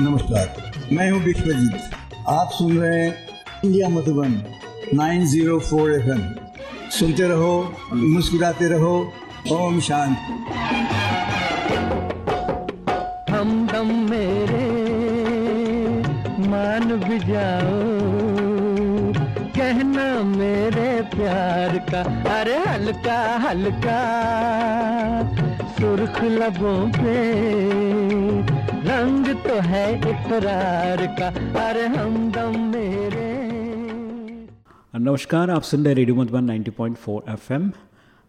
नमस्कार, मैं हूँ विश्वजीत। आप सुन रहे हैं इंडिया मधुबन 904 एफएम। सुनते रहो, मुस्कुराते रहो, ओम शांति। हम दम मेरे, मान भी जाओ। कहना मेरे प्यार का, अरे हल्का हल्का। सुर्ख लबों पे रंग तो है इकरार का। अरे हमदम मेरे। नमस्कार, आप सुन रहे रेडियो मधुबन 90.4 एफएम।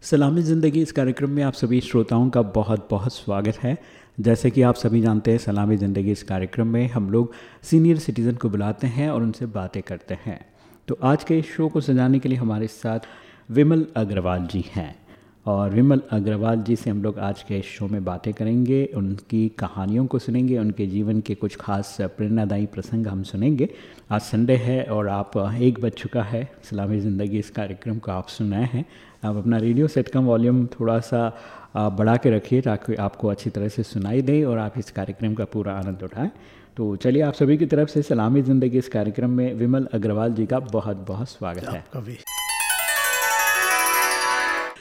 सलामी ज़िंदगी, इस कार्यक्रम में आप सभी श्रोताओं का बहुत बहुत स्वागत है। जैसे कि आप सभी जानते हैं, सलामी ज़िंदगी इस कार्यक्रम में हम लोग सीनियर सिटीज़न को बुलाते हैं और उनसे बातें करते हैं। तो आज के इस शो को सजाने के लिए हमारे साथ विमल अग्रवाल जी हैं। और विमल अग्रवाल जी से हम लोग आज के शो में बातें करेंगे, उनकी कहानियों को सुनेंगे, उनके जीवन के कुछ खास प्रेरणादायी प्रसंग हम सुनेंगे। आज संडे है और आप एक बज चुका है। सलामी ज़िंदगी इस कार्यक्रम को आप सुनाए हैं। आप अपना रेडियो सेट का वॉल्यूम थोड़ा सा बढ़ा के रखिए ताकि आपको अच्छी तरह से सुनाई दे और आप इस कार्यक्रम का पूरा आनंद उठाएँ। तो चलिए आप सभी की तरफ़ से सलामी ज़िंदगी इस कार्यक्रम में विमल अग्रवाल जी का बहुत बहुत स्वागत है।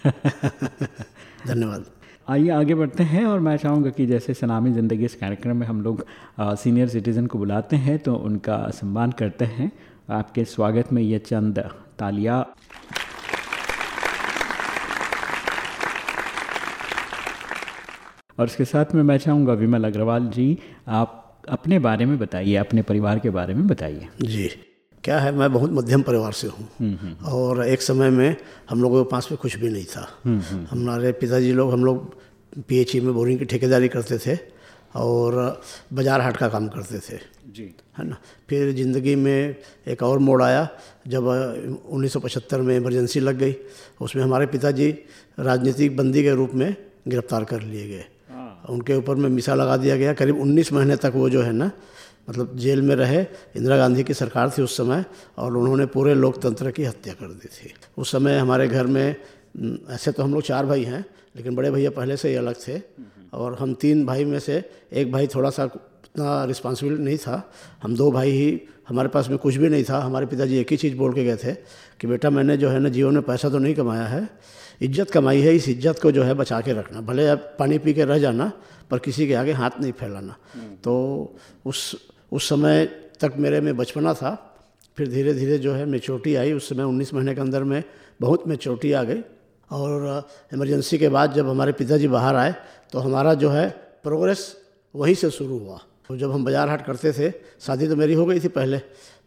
धन्यवाद। आइए आगे बढ़ते हैं और मैं चाहूँगा कि जैसे सलामी ज़िंदगी इस कार्यक्रम में हम लोग आ, सीनियर सिटीज़न को बुलाते हैं तो उनका सम्मान करते हैं। आपके स्वागत में ये चंद तालिया। और इसके साथ में मैं चाहूँगा विमल अग्रवाल जी आप अपने बारे में बताइए अपने परिवार के बारे में बताइए। जी। क्या है मैं बहुत मध्यम परिवार से हूँ। और एक समय में हम लोगों के पास में कुछ भी नहीं था। हमारे पिताजी लोग हम लोग पीएचई में बोरिंग की ठेकेदारी करते थे और बाज़ार हाट का काम करते थे। जी। है ना? फिर ज़िंदगी में एक और मोड़ आया जब 1975 में इमरजेंसी लग गई उसमें हमारे पिताजी राजनीतिक बंदी के रूप में गिरफ़्तार कर लिए गए। उनके ऊपर में मिसा लगा दिया गया करीब 19 महीने तक वो जो है ना मतलब जेल में रहे, इंदिरा गांधी की सरकार थी उस समय, और उन्होंने पूरे लोकतंत्र की हत्या कर दी थी। उस समय हमारे घर में ऐसे तो हम लोग चार भाई हैं, लेकिन बड़े भैया पहले से ही अलग थे, और हम तीन भाई में से एक भाई थोड़ा सा उतना रिस्पॉन्सिबल नहीं था। हम दो भाई ही, हमारे पास में कुछ भी नहीं था, हमारे पिताजी एक ही चीज़ बोल के गए थे कि बेटा मैंने जो है ना जीवन में पैसा तो नहीं कमाया है, इज़्ज़त कमाई है, इस इज़्ज़त को जो है बचा के रखना, भले आप पानी पी के रह जाना, पर किसी के आगे हाथ नहीं फैलाना। तो उस उस समय तक मेरे में बचपना था। फिर धीरे धीरे जो है मेचोरिटी आई। उस समय उन्नीस महीने के अंदर में बहुत मेचोरिटी आ गई। और इमरजेंसी के बाद जब हमारे पिताजी बाहर आए तो हमारा जो है प्रोग्रेस वहीं से शुरू हुआ। तो जब हम बाज़ार हाट करते थे, शादी तो मेरी हो गई थी पहले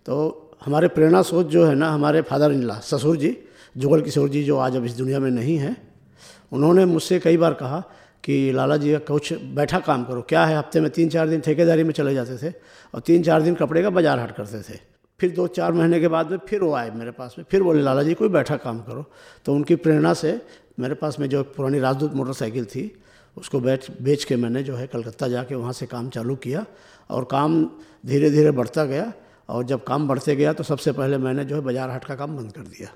तो हमारे प्रेरणा सोच जो है ना, हमारे फादर इन ला ससुर जी, जुगल किशोर जी, जो आज अब इस दुनिया में नहीं हैं, उन्होंने मुझसे कई बार कहा कि लाला जी कुछ बैठा काम करो। क्या है, हफ़्ते में तीन चार दिन ठेकेदारी में चले जाते थे और तीन चार दिन कपड़े का बाज़ार हाट करते थे। फिर दो चार महीने के बाद में फिर वो आए मेरे पास में। फिर बोले, लाला जी, कोई बैठा काम करो। तो उनकी प्रेरणा से मेरे पास में जो पुरानी राजदूत मोटरसाइकिल थी, उसको बेच बेच के मैंने जो है कलकत्ता जाके वहाँ से काम चालू किया और काम धीरे धीरे बढ़ता गया और जब काम बढ़ते गया तो सबसे पहले मैंने जो है बाज़ार हाट का काम बंद कर दिया।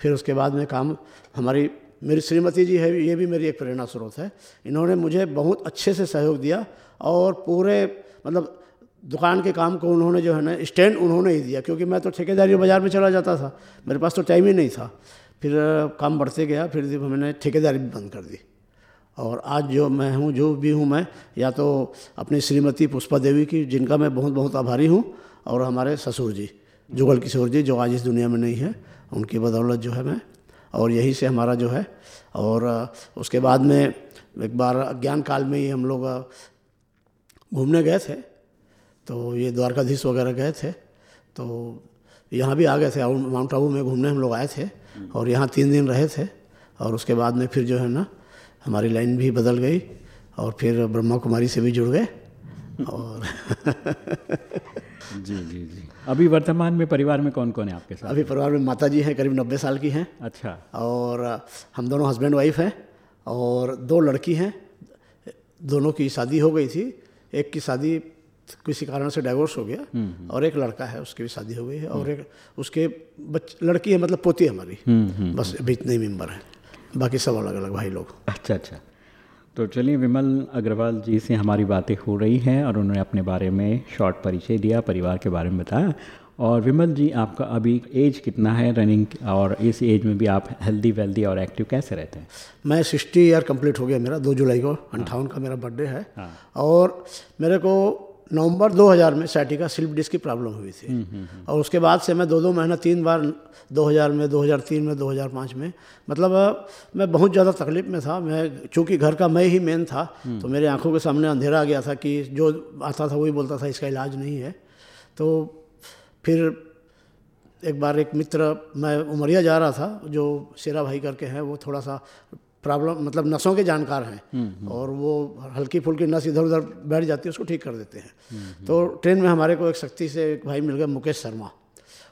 फिर उसके बाद में काम हमारी मेरी श्रीमती जी है, ये भी मेरी एक प्रेरणा स्रोत है। इन्होंने मुझे बहुत अच्छे से सहयोग दिया और पूरे मतलब दुकान के काम को उन्होंने जो है ना, स्टैंड उन्होंने ही दिया, क्योंकि मैं तो ठेकेदारी बाज़ार में चला जाता था। मेरे पास तो टाइम ही नहीं था। फिर, काम बढ़ते गया, फिर मैंने ठेकेदारी भी बंद कर दी। और आज जो मैं हूँ, जो भी हूँ मैं, या तो अपनी श्रीमती पुष्पा देवी की, जिनका मैं बहुत बहुत आभारी हूँ, और हमारे ससुर जी, जुगल किशोर जी, जो आज इस दुनिया में नहीं है, उनकी बदौलत जो है मैं और यही से हमारा जो है। और उसके बाद में एक बार अज्ञान काल में ही हम लोग घूमने गए थे। तो ये द्वारकाधीश वगैरह गए थे। तो यहाँ भी आ गए थे माउंट आबू में घूमने हम लोग आए थे। और यहाँ तीन दिन रहे थे। और उसके बाद में फिर जो है ना, हमारी लाइन भी बदल गई। और फिर ब्रह्मा कुमारी से भी जुड़ गए। और जी जी जी। अभी वर्तमान में परिवार में कौन कौन है आपके साथ? अभी परिवार में माता जी हैं करीब नब्बे साल की हैं। अच्छा। और हम दोनों हस्बैंड वाइफ हैं और दो लड़की हैं। दोनों की शादी हो गई थी। एक की शादी किसी कारण से डाइवोर्स हो गया और एक लड़का है उसकी भी शादी हो गई है। और एक उसके बच लड़की है मतलब पोती है हमारी। बस अभी इतने ही मेंबर हैं। बाकी सब अलग अलग भाई लोग। अच्छा अच्छा। तो चलिए विमल अग्रवाल जी से हमारी बातें हो रही हैं और उन्होंने अपने बारे में शॉर्ट परिचय दिया परिवार के बारे में बताया। और विमल जी आपका अभी एज कितना है रनिंग और इस एज में भी आप हेल्दी वेल्दी और एक्टिव कैसे रहते हैं? मैं सिक्सटी ईयर कंप्लीट हो गया मेरा दो जुलाई को अंठावन का मेरा बर्थडे है। हाँ। और मेरे को नवंबर 2000 में सैटिका स्लिप डिस्क की प्रॉब्लम हुई थी। और उसके बाद से मैं दो दो महीना तीन बार 2000 में 2003 में 2005 में मतलब मैं बहुत ज़्यादा तकलीफ़ में था। मैं चूँकि घर का मैं ही मेन था तो मेरे आँखों के सामने अंधेरा आ गया था कि जो आता था वही बोलता था इसका इलाज नहीं है। तो फिर एक बार एक मित्र मैं उमरिया जा रहा था जो शेरा भाई करके हैं वो थोड़ा सा प्रॉब्लम मतलब नसों के जानकार हैं। और वो हल्की फुल्की नस इधर उधर बैठ जाती है उसको ठीक कर देते हैं। तो ट्रेन में हमारे को एक शक्ति से एक भाई मिल गए मुकेश शर्मा।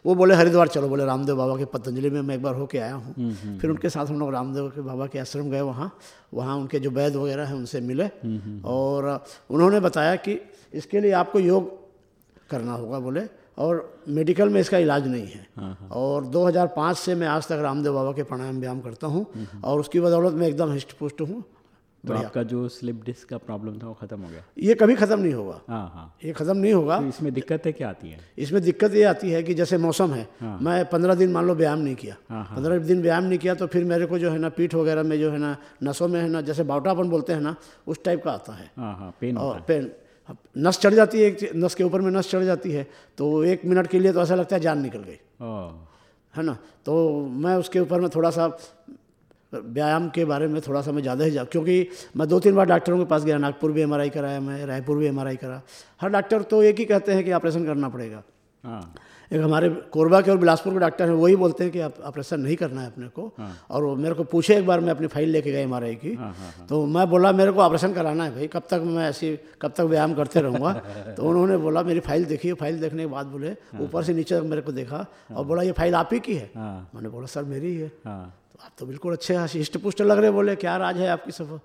वो बोले हरिद्वार चलो। बोले रामदेव बाबा के पतंजलि में मैं एक बार होके आया हूँ। फिर उनके साथ हम लोग रामदेव के बाबा के आश्रम गए वहाँ। वहाँ उनके जो वैद वगैरह हैं उनसे मिले। और उन्होंने बताया कि इसके लिए आपको योग करना होगा बोले। और मेडिकल में इसका इलाज नहीं है। और 2005 से मैं आज तक रामदेव बाबा के प्राणायाम व्यायाम करता हूँ और उसकी बदौलत मैं एकदम हिस्ट पुष्ट हूँ। तो आपका जो स्लिप डिस्क का प्रॉब्लम था वो ख़त्म हो गया? ये कभी ख़त्म नहीं होगा। हाँ हाँ। ये ख़त्म नहीं होगा। तो इसमें दिक्कतें क्या आती है? इसमें दिक्कत ये आती है कि जैसे मौसम है मैं पंद्रह दिन मान लो व्यायाम नहीं किया। पंद्रह दिन व्यायाम नहीं किया तो फिर मेरे को जो है ना पीठ वगैरह में जो है ना नसों में है ना जैसे बावटापन बोलते हैं ना उस टाइप का आता है। हाँ हाँ पेन नस चढ़ जाती है एक नस के ऊपर में नस चढ़ जाती है तो एक मिनट के लिए तो ऐसा लगता है जान निकल गई। है ना? तो मैं उसके ऊपर में थोड़ा सा व्यायाम के बारे में थोड़ा सा मैं ज़्यादा ही जा क्योंकि मैं दो तीन बार डॉक्टरों के पास गया नागपुर भी एमआरआई कराया मैं रायपुर भी एम करा। हर डॉक्टर तो एक ही कहते हैं कि ऑपरेशन करना पड़ेगा। हाँ। एक हमारे कोरबा के और बिलासपुर के डॉक्टर हैं वही बोलते हैं कि आप ऑपरेशन नहीं करना है अपने को। हाँ। और वो मेरे को पूछे एक बार मैं अपनी फ़ाइल लेके गया एम की। हाँ, हाँ, तो मैं बोला मेरे को ऑपरेशन कराना है भाई कब तक मैं ऐसी कब तक व्यायाम करते रहूँगा? तो उन्होंने बोला मेरी फ़ाइल देखी फ़ाइल देखने के बाद बोले ऊपर से नीचे तक मेरे को देखा और बोला ये फ़ाइल आप ही की है? हाँ। मैंने बोला सर मेरी है हाँ। तो आप तो बिल्कुल अच्छे हैं हिस्ट पुष्ट लग रहे बोले क्या राज है आपकी सफ़र?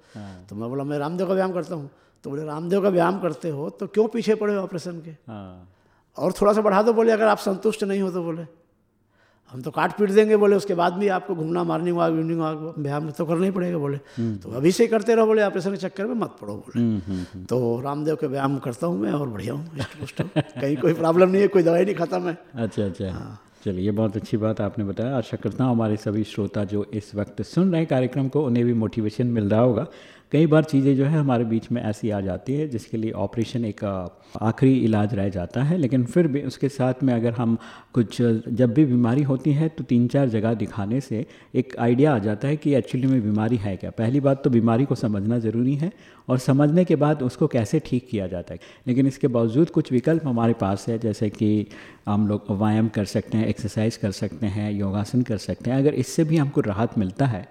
तो मैं बोला मैं रामदेव का व्यायाम करता हूँ। तो बोले रामदेव का व्यायाम करते हो तो क्यों पीछे पड़े हो ऑपरेशन के? हाँ। और थोड़ा सा बढ़ा दो बोले अगर आप संतुष्ट नहीं हो तो बोले। हम तो काट पीट देंगे बोले उसके बाद भी आपको घूमना मॉर्निंग वॉक इवनिंग वॉक व्यायाम तो करना ही पड़ेगा बोले। तो अभी से करते रहो बोले ऑपरेशन के चक्कर में मत पड़ो बोले। तो रामदेव के व्यायाम करता हूँ मैं और बढ़िया हूँ कहीं कोई प्रॉब्लम नहीं है कोई दवाई नहीं खाता मैं। अच्छा अच्छा। हाँ। चलिए ये बहुत अच्छी बात आपने बताया। आशा करता हूँ हमारे सभी श्रोता जो इस वक्त सुन रहे हैं कार्यक्रम को उन्हें भी मोटिवेशन मिल रहा होगा। कई बार चीज़ें जो है हमारे बीच में ऐसी आ जाती है, जिसके लिए ऑपरेशन एक आखिरी इलाज रह जाता है। लेकिन फिर भी उसके साथ में अगर हम कुछ, जब भी बीमारी होती है तो तीन चार जगह दिखाने से एक आइडिया आ जाता है कि एक्चुअली में बीमारी है क्या। पहली बात तो बीमारी को समझना ज़रूरी है और समझने के बाद उसको कैसे ठीक किया जाता है। लेकिन इसके बावजूद कुछ विकल्प हमारे पास है, जैसे कि हम लोग व्यायाम कर सकते हैं, एक्सरसाइज कर सकते हैं, योगासन कर सकते हैं। अगर इससे भी हमको राहत मिलता है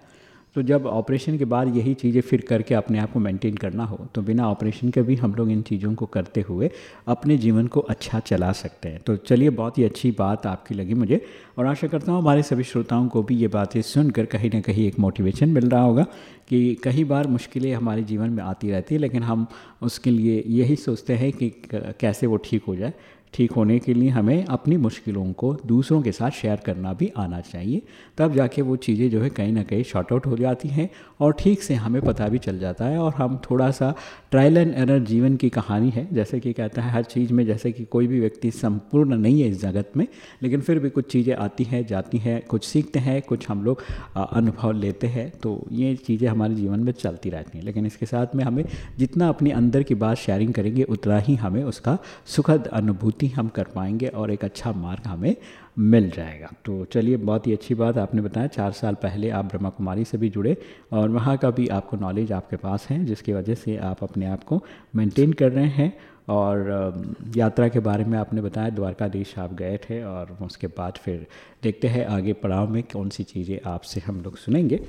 तो जब ऑपरेशन के बाद यही चीज़ें फिर करके अपने आप को मेंटेन करना हो तो बिना ऑपरेशन के भी हम लोग इन चीज़ों को करते हुए अपने जीवन को अच्छा चला सकते हैं। तो चलिए, बहुत ही अच्छी बात आपकी लगी मुझे, और आशा करता हूँ हमारे सभी श्रोताओं को भी ये बातें सुनकर कहीं ना कहीं एक मोटिवेशन मिल रहा होगा कि कई बार मुश्किलें हमारे जीवन में आती रहती है, लेकिन हम उसके लिए यही सोचते हैं कि, कैसे वो ठीक हो जाए। ठीक होने के लिए हमें अपनी मुश्किलों को दूसरों के साथ शेयर करना भी आना चाहिए। तब जाके वो चीज़ें जो है कहीं ना कहीं शॉर्ट आउट हो जाती हैं और ठीक से हमें पता भी चल जाता है और हम थोड़ा सा ट्रायल एंड एरर जीवन की कहानी है। जैसे कि कहता है हर चीज़ में जैसे कि कोई भी व्यक्ति संपूर्ण नहीं है इस जगत में, लेकिन फिर भी कुछ चीज़ें आती हैं, जाती हैं, कुछ सीखते हैं, कुछ हम लोग अनुभव लेते हैं तो ये चीज़ें हमारे जीवन में चलती रहती हैं। लेकिन इसके साथ में हमें जितना अपने अंदर की बात शेयरिंग करेंगे, उतना ही हमें उसका सुखद अनुभूति हम कर पाएँगे और एक अच्छा मार्ग हमें मिल जाएगा। तो चलिए, बहुत ही अच्छी बात आपने बताया। चार साल पहले आप ब्रह्मा कुमारी से भी जुड़े और वहाँ का भी आपको नॉलेज आपके पास है, जिसकी वजह से आप अपने आप को मेंटेन कर रहे हैं और यात्रा के बारे में आपने बताया, द्वारकाधीश आप गए थे और उसके बाद फिर देखते हैं आगे पड़ाव में कौन सी चीज़ें आपसे हम लोग सुनेंगे।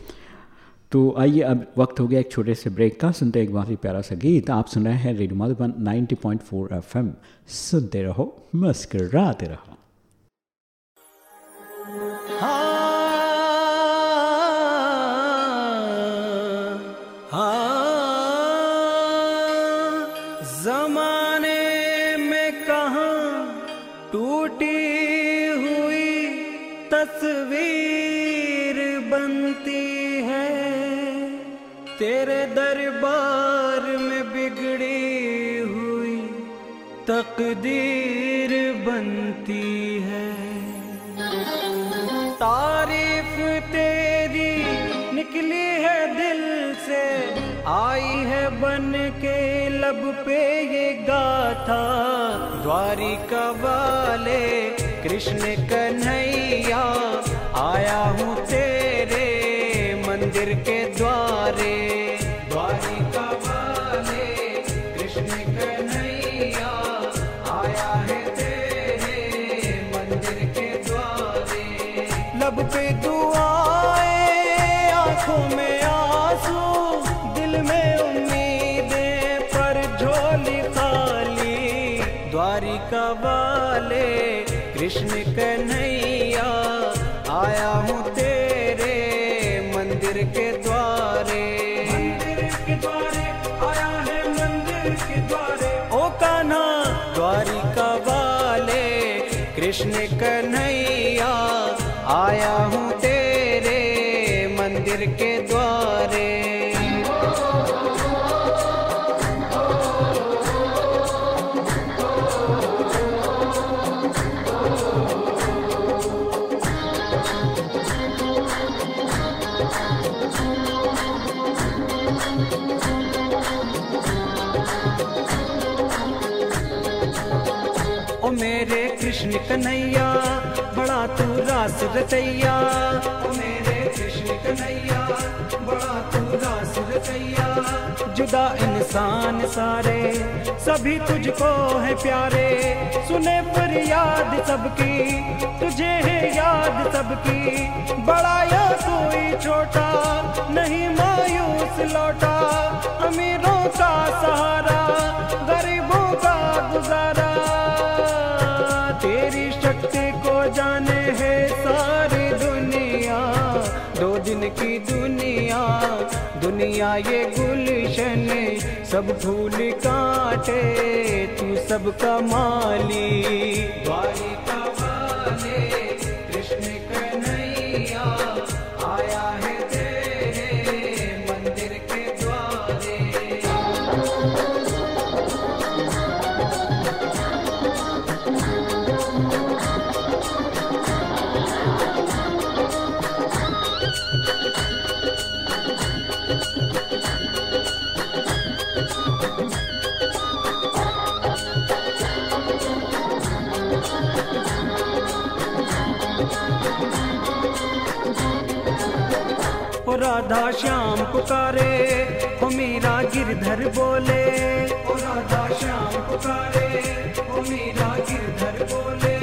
तो आइए अब वक्त हो गया एक छोटे से ब्रेक का। सुनते हैं एक बहुत ही प्यारा सा गीत। आप सुन रहे हैं रेडियो मधुबन 90.4 एफएम सुनते रहो, मुस्कराते रहो। जमाने तकदीर बनती है। तारीफ़ तेरी निकली है दिल से, आई है बन के लब पे ये गाथा। द्वारिका वाले, कृष्ण कन्हैया, आया हूँ तेरे मंदिर के द्वारे। कृष्ण कन्हैया। कन्हैया, बड़ा तू रास रचैया। मेरे कृष्ण कन्हैया, बड़ा तू रास रचैया। जुदा इंसान सारे, सभी तुझको है प्यारे। सुने पर याद सबकी, तुझे है याद सबकी। बड़ा या कोई छोटा, नहीं मायूस लौटा। अमीरों का सहारा, गरीबों का गुजारा। जाने है सारी दुनिया। दो दिन की दुनिया दुनिया ये गुलशन सब फूल काटे, तू सबका माली द्वारिका वाले राधा श्याम पुकारे ओ मीरा गिरधर बोले। ओ राधा श्याम पुकारे ओ मीरा गिरधर बोले।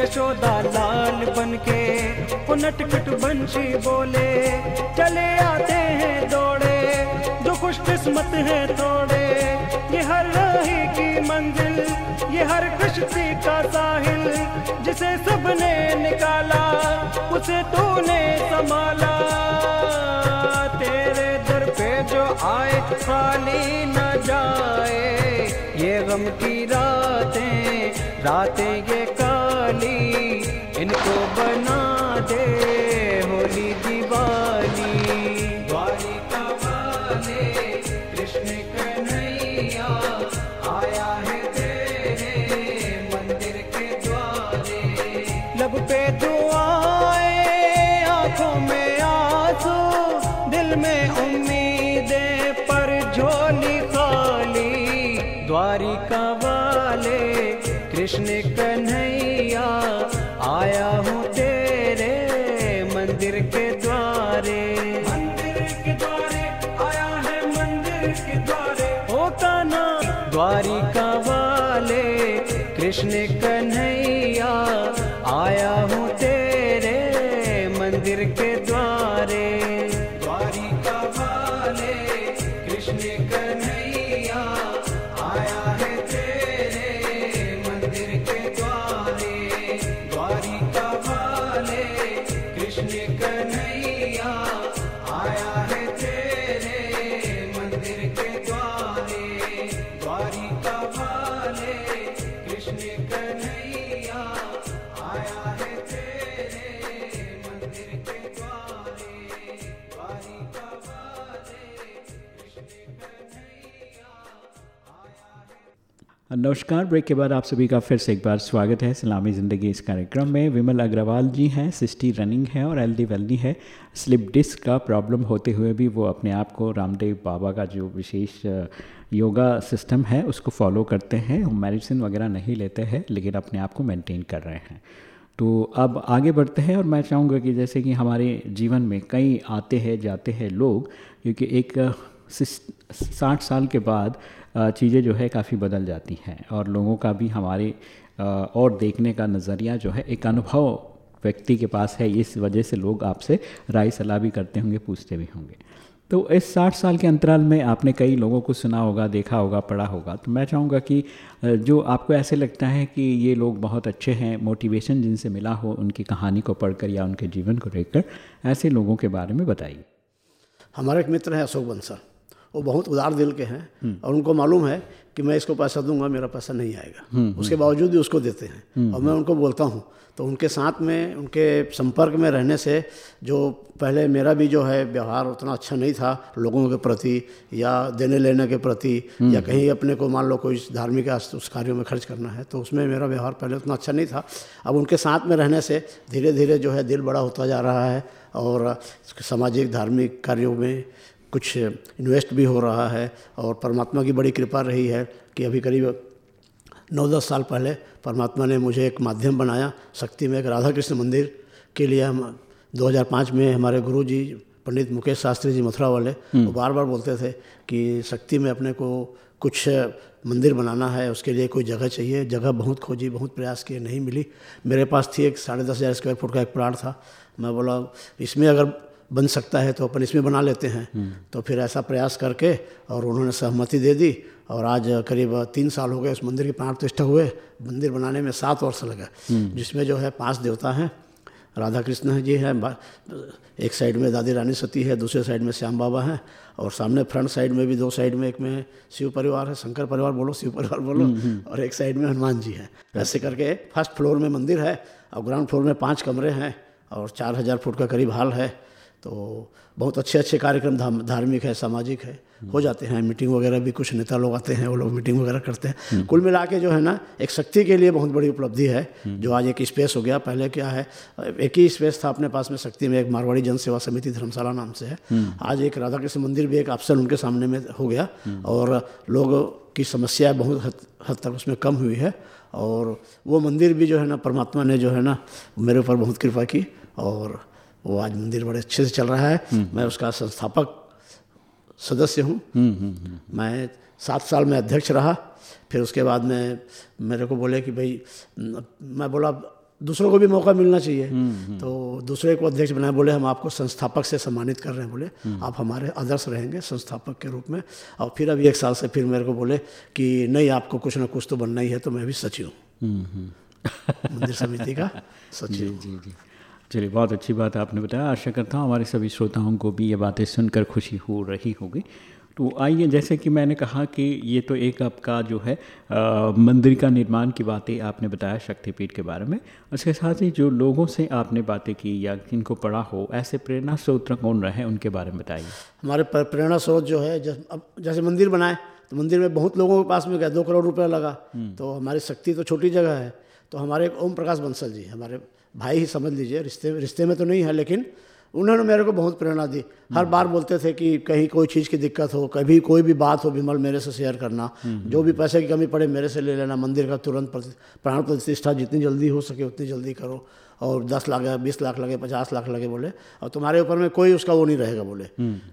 यशोदा लाल बनके ओ नटखट बंशी बोले। चले आते हैं दौड़े जो खुश किस्मत है थोड़े ये हर राही की मंजिल ये हर कश्ती का साहिल जिसे सबने निकाला उसे तूने संभाला। आए खाली न जाए। ये गम की रातें रातें ये काली इनको बना कृष्ण कन्हैया। नमस्कार, ब्रेक के बाद आप सभी का फिर से एक बार स्वागत है सलामी ज़िंदगी इस कार्यक्रम में। विमल अग्रवाल जी हैं, सिस्टी रनिंग है और हेल्दी वेल्दी है। स्लिप डिस्क का प्रॉब्लम होते हुए भी वो अपने आप को रामदेव बाबा का जो विशेष योगा सिस्टम है, उसको फॉलो करते हैं। मेडिसिन वगैरह नहीं लेते हैं, लेकिन अपने आप को मेंटेन कर रहे हैं। तो अब आगे बढ़ते हैं और मैं चाहूँगा कि जैसे कि हमारे जीवन में कई आते हैं, जाते हैं लोग, क्योंकि एक साठ साल के बाद चीज़ें जो है काफ़ी बदल जाती हैं और लोगों का भी हमारे और देखने का नज़रिया जो है, एक अनुभव व्यक्ति के पास है, इस वजह से लोग आपसे राय सलाह भी करते होंगे, पूछते भी होंगे। तो इस साठ साल के अंतराल में आपने कई लोगों को सुना होगा, देखा होगा, पढ़ा होगा। तो मैं चाहूँगा कि जो आपको ऐसे लगता है कि ये लोग बहुत अच्छे हैं मोटिवेशन जिनसे मिला हो, उनकी कहानी को पढ़कर या उनके जीवन को देखकर, ऐसे लोगों के बारे में बताइए। हमारे एक मित्र हैं अशोक बंसल। वो बहुत उदार दिल के हैं और उनको मालूम है कि मैं इसको पैसा दूँगा मेरा पैसा नहीं आएगा। उसके बावजूद भी उसको देते हैं। और मैं उनको बोलता हूँ तो उनके साथ में उनके संपर्क में रहने से जो पहले मेरा भी जो है व्यवहार उतना अच्छा नहीं था लोगों के प्रति या देने लेने के प्रति या कहीं अपने को मान लो कोई धार्मिक उस कार्यों में खर्च करना है तो उसमें मेरा व्यवहार पहले उतना अच्छा नहीं था। अब उनके साथ में रहने से धीरे धीरे जो है दिल बड़ा होता जा रहा है और सामाजिक धार्मिक कार्यों में कुछ इन्वेस्ट भी हो रहा है और परमात्मा की बड़ी कृपा रही है कि अभी करीब नौ दस साल पहले परमात्मा ने मुझे एक माध्यम बनाया शक्ति में एक राधा कृष्ण मंदिर के लिए हम 2005 में हमारे गुरु जी पंडित मुकेश शास्त्री जी मथुरा वाले वो बार बार बोलते थे कि शक्ति में अपने को कुछ मंदिर बनाना है उसके लिए कोई जगह चाहिए। जगह बहुत खोजी बहुत प्रयास किए नहीं मिली। मेरे पास थी एक साढ़े दस हज़ार स्क्वायर फुट का एक प्लाट था। मैं बोला इसमें अगर बन सकता है तो अपन इसमें बना लेते हैं। तो फिर ऐसा प्रयास करके और उन्होंने सहमति दे दी और आज करीब तीन साल हो गए उस मंदिर की प्राण प्रतिष्ठा हुए। मंदिर बनाने में सात वर्ष लगे। जिसमें जो है पाँच देवता हैं। राधा कृष्ण जी हैं एक साइड में दादी रानी सती है दूसरे साइड में श्याम बाबा हैं और सामने फ्रंट साइड में भी दो साइड में एक में शिव परिवार है शंकर परिवार बोलो शिव परिवार बोलो और एक साइड में हनुमान जी हैं। ऐसे करके फ़र्स्ट फ्लोर में मंदिर है और ग्राउंड फ्लोर में पाँच कमरे हैं और चार हज़ार फुट का करीब हाल है। तो बहुत अच्छे अच्छे कार्यक्रम धार्मिक है सामाजिक है। हो जाते हैं मीटिंग वगैरह भी कुछ नेता लोग आते हैं वो लोग मीटिंग वगैरह करते हैं। कुल मिला के जो है ना एक शक्ति के लिए बहुत बड़ी उपलब्धि है जो आज एक स्पेस हो गया। पहले क्या है एक ही स्पेस था अपने पास में शक्ति में एक मारवाड़ी जन सेवा समिति धर्मशाला नाम से है। आज एक राधा कृष्ण मंदिर भी एक ऑप्शन उनके सामने में हो गया। और लोग की समस्या बहुत हद, हद तक उसमें कम हुई है। और वो मंदिर भी जो है ना परमात्मा ने जो है ना मेरे ऊपर बहुत कृपा की। और वो आज मंदिर बड़े अच्छे से चल रहा है। मैं उसका संस्थापक सदस्य हूँ। मैं सात साल में अध्यक्ष रहा। फिर उसके बाद में मेरे को बोले कि भाई मैं बोला दूसरों को भी मौका मिलना चाहिए। तो दूसरे को अध्यक्ष बनाए बोले हम आपको संस्थापक से सम्मानित कर रहे हैं। बोले आप हमारे आदर्श रहेंगे संस्थापक के रूप में। और फिर अभी एक साल से फिर मेरे को बोले कि नहीं आपको कुछ ना कुछ तो बनना ही है तो मैं भी सचिव हूँ। मंदिर समिति का सचिव। जी जी। चलिए बहुत अच्छी बात आपने बताया। आशा करता हूँ हमारे सभी श्रोताओं को भी ये बातें सुनकर खुशी हो रही होगी। तो आइए जैसे कि मैंने कहा कि ये तो एक आपका जो है आ, मंदिर का निर्माण की बातें आपने बताया शक्तिपीठ के बारे में। उसके साथ ही जो लोगों से आपने बातें की या जिनको पढ़ा हो ऐसे प्रेरणा स्रोत कौन रहे उनके बारे में बताइए। हमारे प्रेरणा स्रोत जो है अब जैसे मंदिर बनाए तो मंदिर में बहुत लोगों के पास में गया दो करोड़ रुपया लगा। तो हमारी शक्ति तो छोटी जगह है। तो हमारे ओम प्रकाश बंसल जी हमारे भाई ही समझ लीजिए रिश्ते रिश्ते में तो नहीं है लेकिन उन्होंने मेरे को बहुत प्रेरणा दी। हर बार बोलते थे कि कहीं कोई चीज़ की दिक्कत हो कभी कोई भी बात हो विमल मेरे से शेयर करना। जो भी पैसे की कमी पड़े मेरे से ले लेना मंदिर का तुरंत प्राण प्रतिष्ठा जितनी जल्दी हो सके उतनी जल्दी करो। और दस लाख बीस लाख लगे पचास लाख लगे बोले। और तुम्हारे ऊपर में कोई उसका वो नहीं रहेगा बोले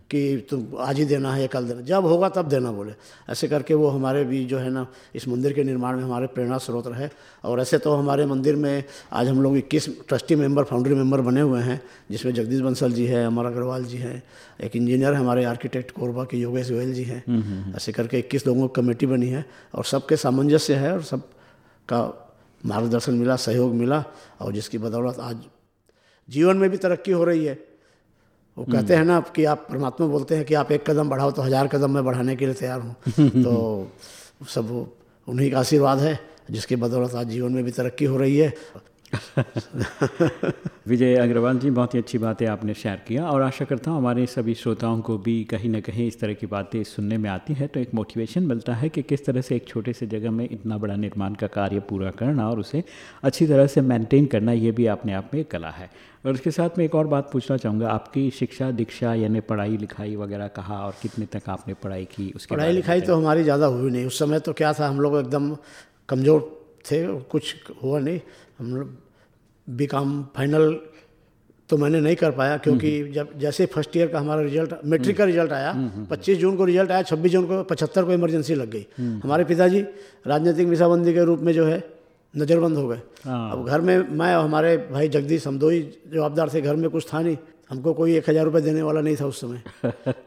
कि तुम आज ही देना है या कल देना जब होगा तब देना बोले। ऐसे करके वो हमारे भी जो है ना इस मंदिर के निर्माण में हमारे प्रेरणा स्रोत रहे। और ऐसे तो हमारे मंदिर में आज हम लोग इक्कीस ट्रस्टी मेंबर फाउंड्री मेंबर बने हुए हैं जिसमें जगदीश बंसल जी है अमर अग्रवाल जी हैं एक इंजीनियर हमारे आर्किटेक्ट कोरबा के योगेश गोयल जी हैं। ऐसे करके इक्कीस लोगों की कमेटी बनी है। और सबके सामंजस्य है और सबका मार्गदर्शन मिला सहयोग मिला और जिसकी बदौलत आज जीवन में भी तरक्की हो रही है। वो कहते हैं ना कि आप परमात्मा बोलते हैं कि आप एक कदम बढ़ाओ तो हज़ार कदम मैं बढ़ाने के लिए तैयार हूँ। तो सब उन्हीं का आशीर्वाद है जिसकी बदौलत आज जीवन में भी तरक्की हो रही है। विजय अग्रवाल जी बहुत ही अच्छी बातें आपने शेयर किया और आशा करता हूँ हमारे सभी श्रोताओं को भी कहीं ना कहीं इस तरह की बातें सुनने में आती है। तो एक मोटिवेशन मिलता है कि किस तरह से एक छोटे से जगह में इतना बड़ा निर्माण का कार्य पूरा करना और उसे अच्छी तरह से मेंटेन करना ये भी अपने आप में एक कला है। और उसके साथ में एक और बात पूछना चाहूँगा आपकी शिक्षा दीक्षा यानी पढ़ाई लिखाई वगैरह कहा और कितने तक आपने पढ़ाई की उसके पढ़ाई लिखाई तो हमारी ज़्यादा हुई नहीं। उस समय तो क्या था हम लोग एकदम कमज़ोर थे कुछ हुआ नहीं। हम लोग बी कॉम फाइनल तो मैंने नहीं कर पाया क्योंकि जब जैसे फ़र्स्ट ईयर का हमारा रिज़ल्ट मैट्रिक का रिज़ल्ट आया 25 जून को रिज़ल्ट आया 26 जून को 75 को इमरजेंसी लग गई। हमारे पिताजी राजनीतिक मिसाबंदी के रूप में जो है नज़रबंद हो गए। हाँ। अब घर में मैं और हमारे भाई जगदीश हम दो ही जवाबदार थे घर में कुछ था नहीं हमको कोई एक हज़ार रुपये देने वाला नहीं था उस समय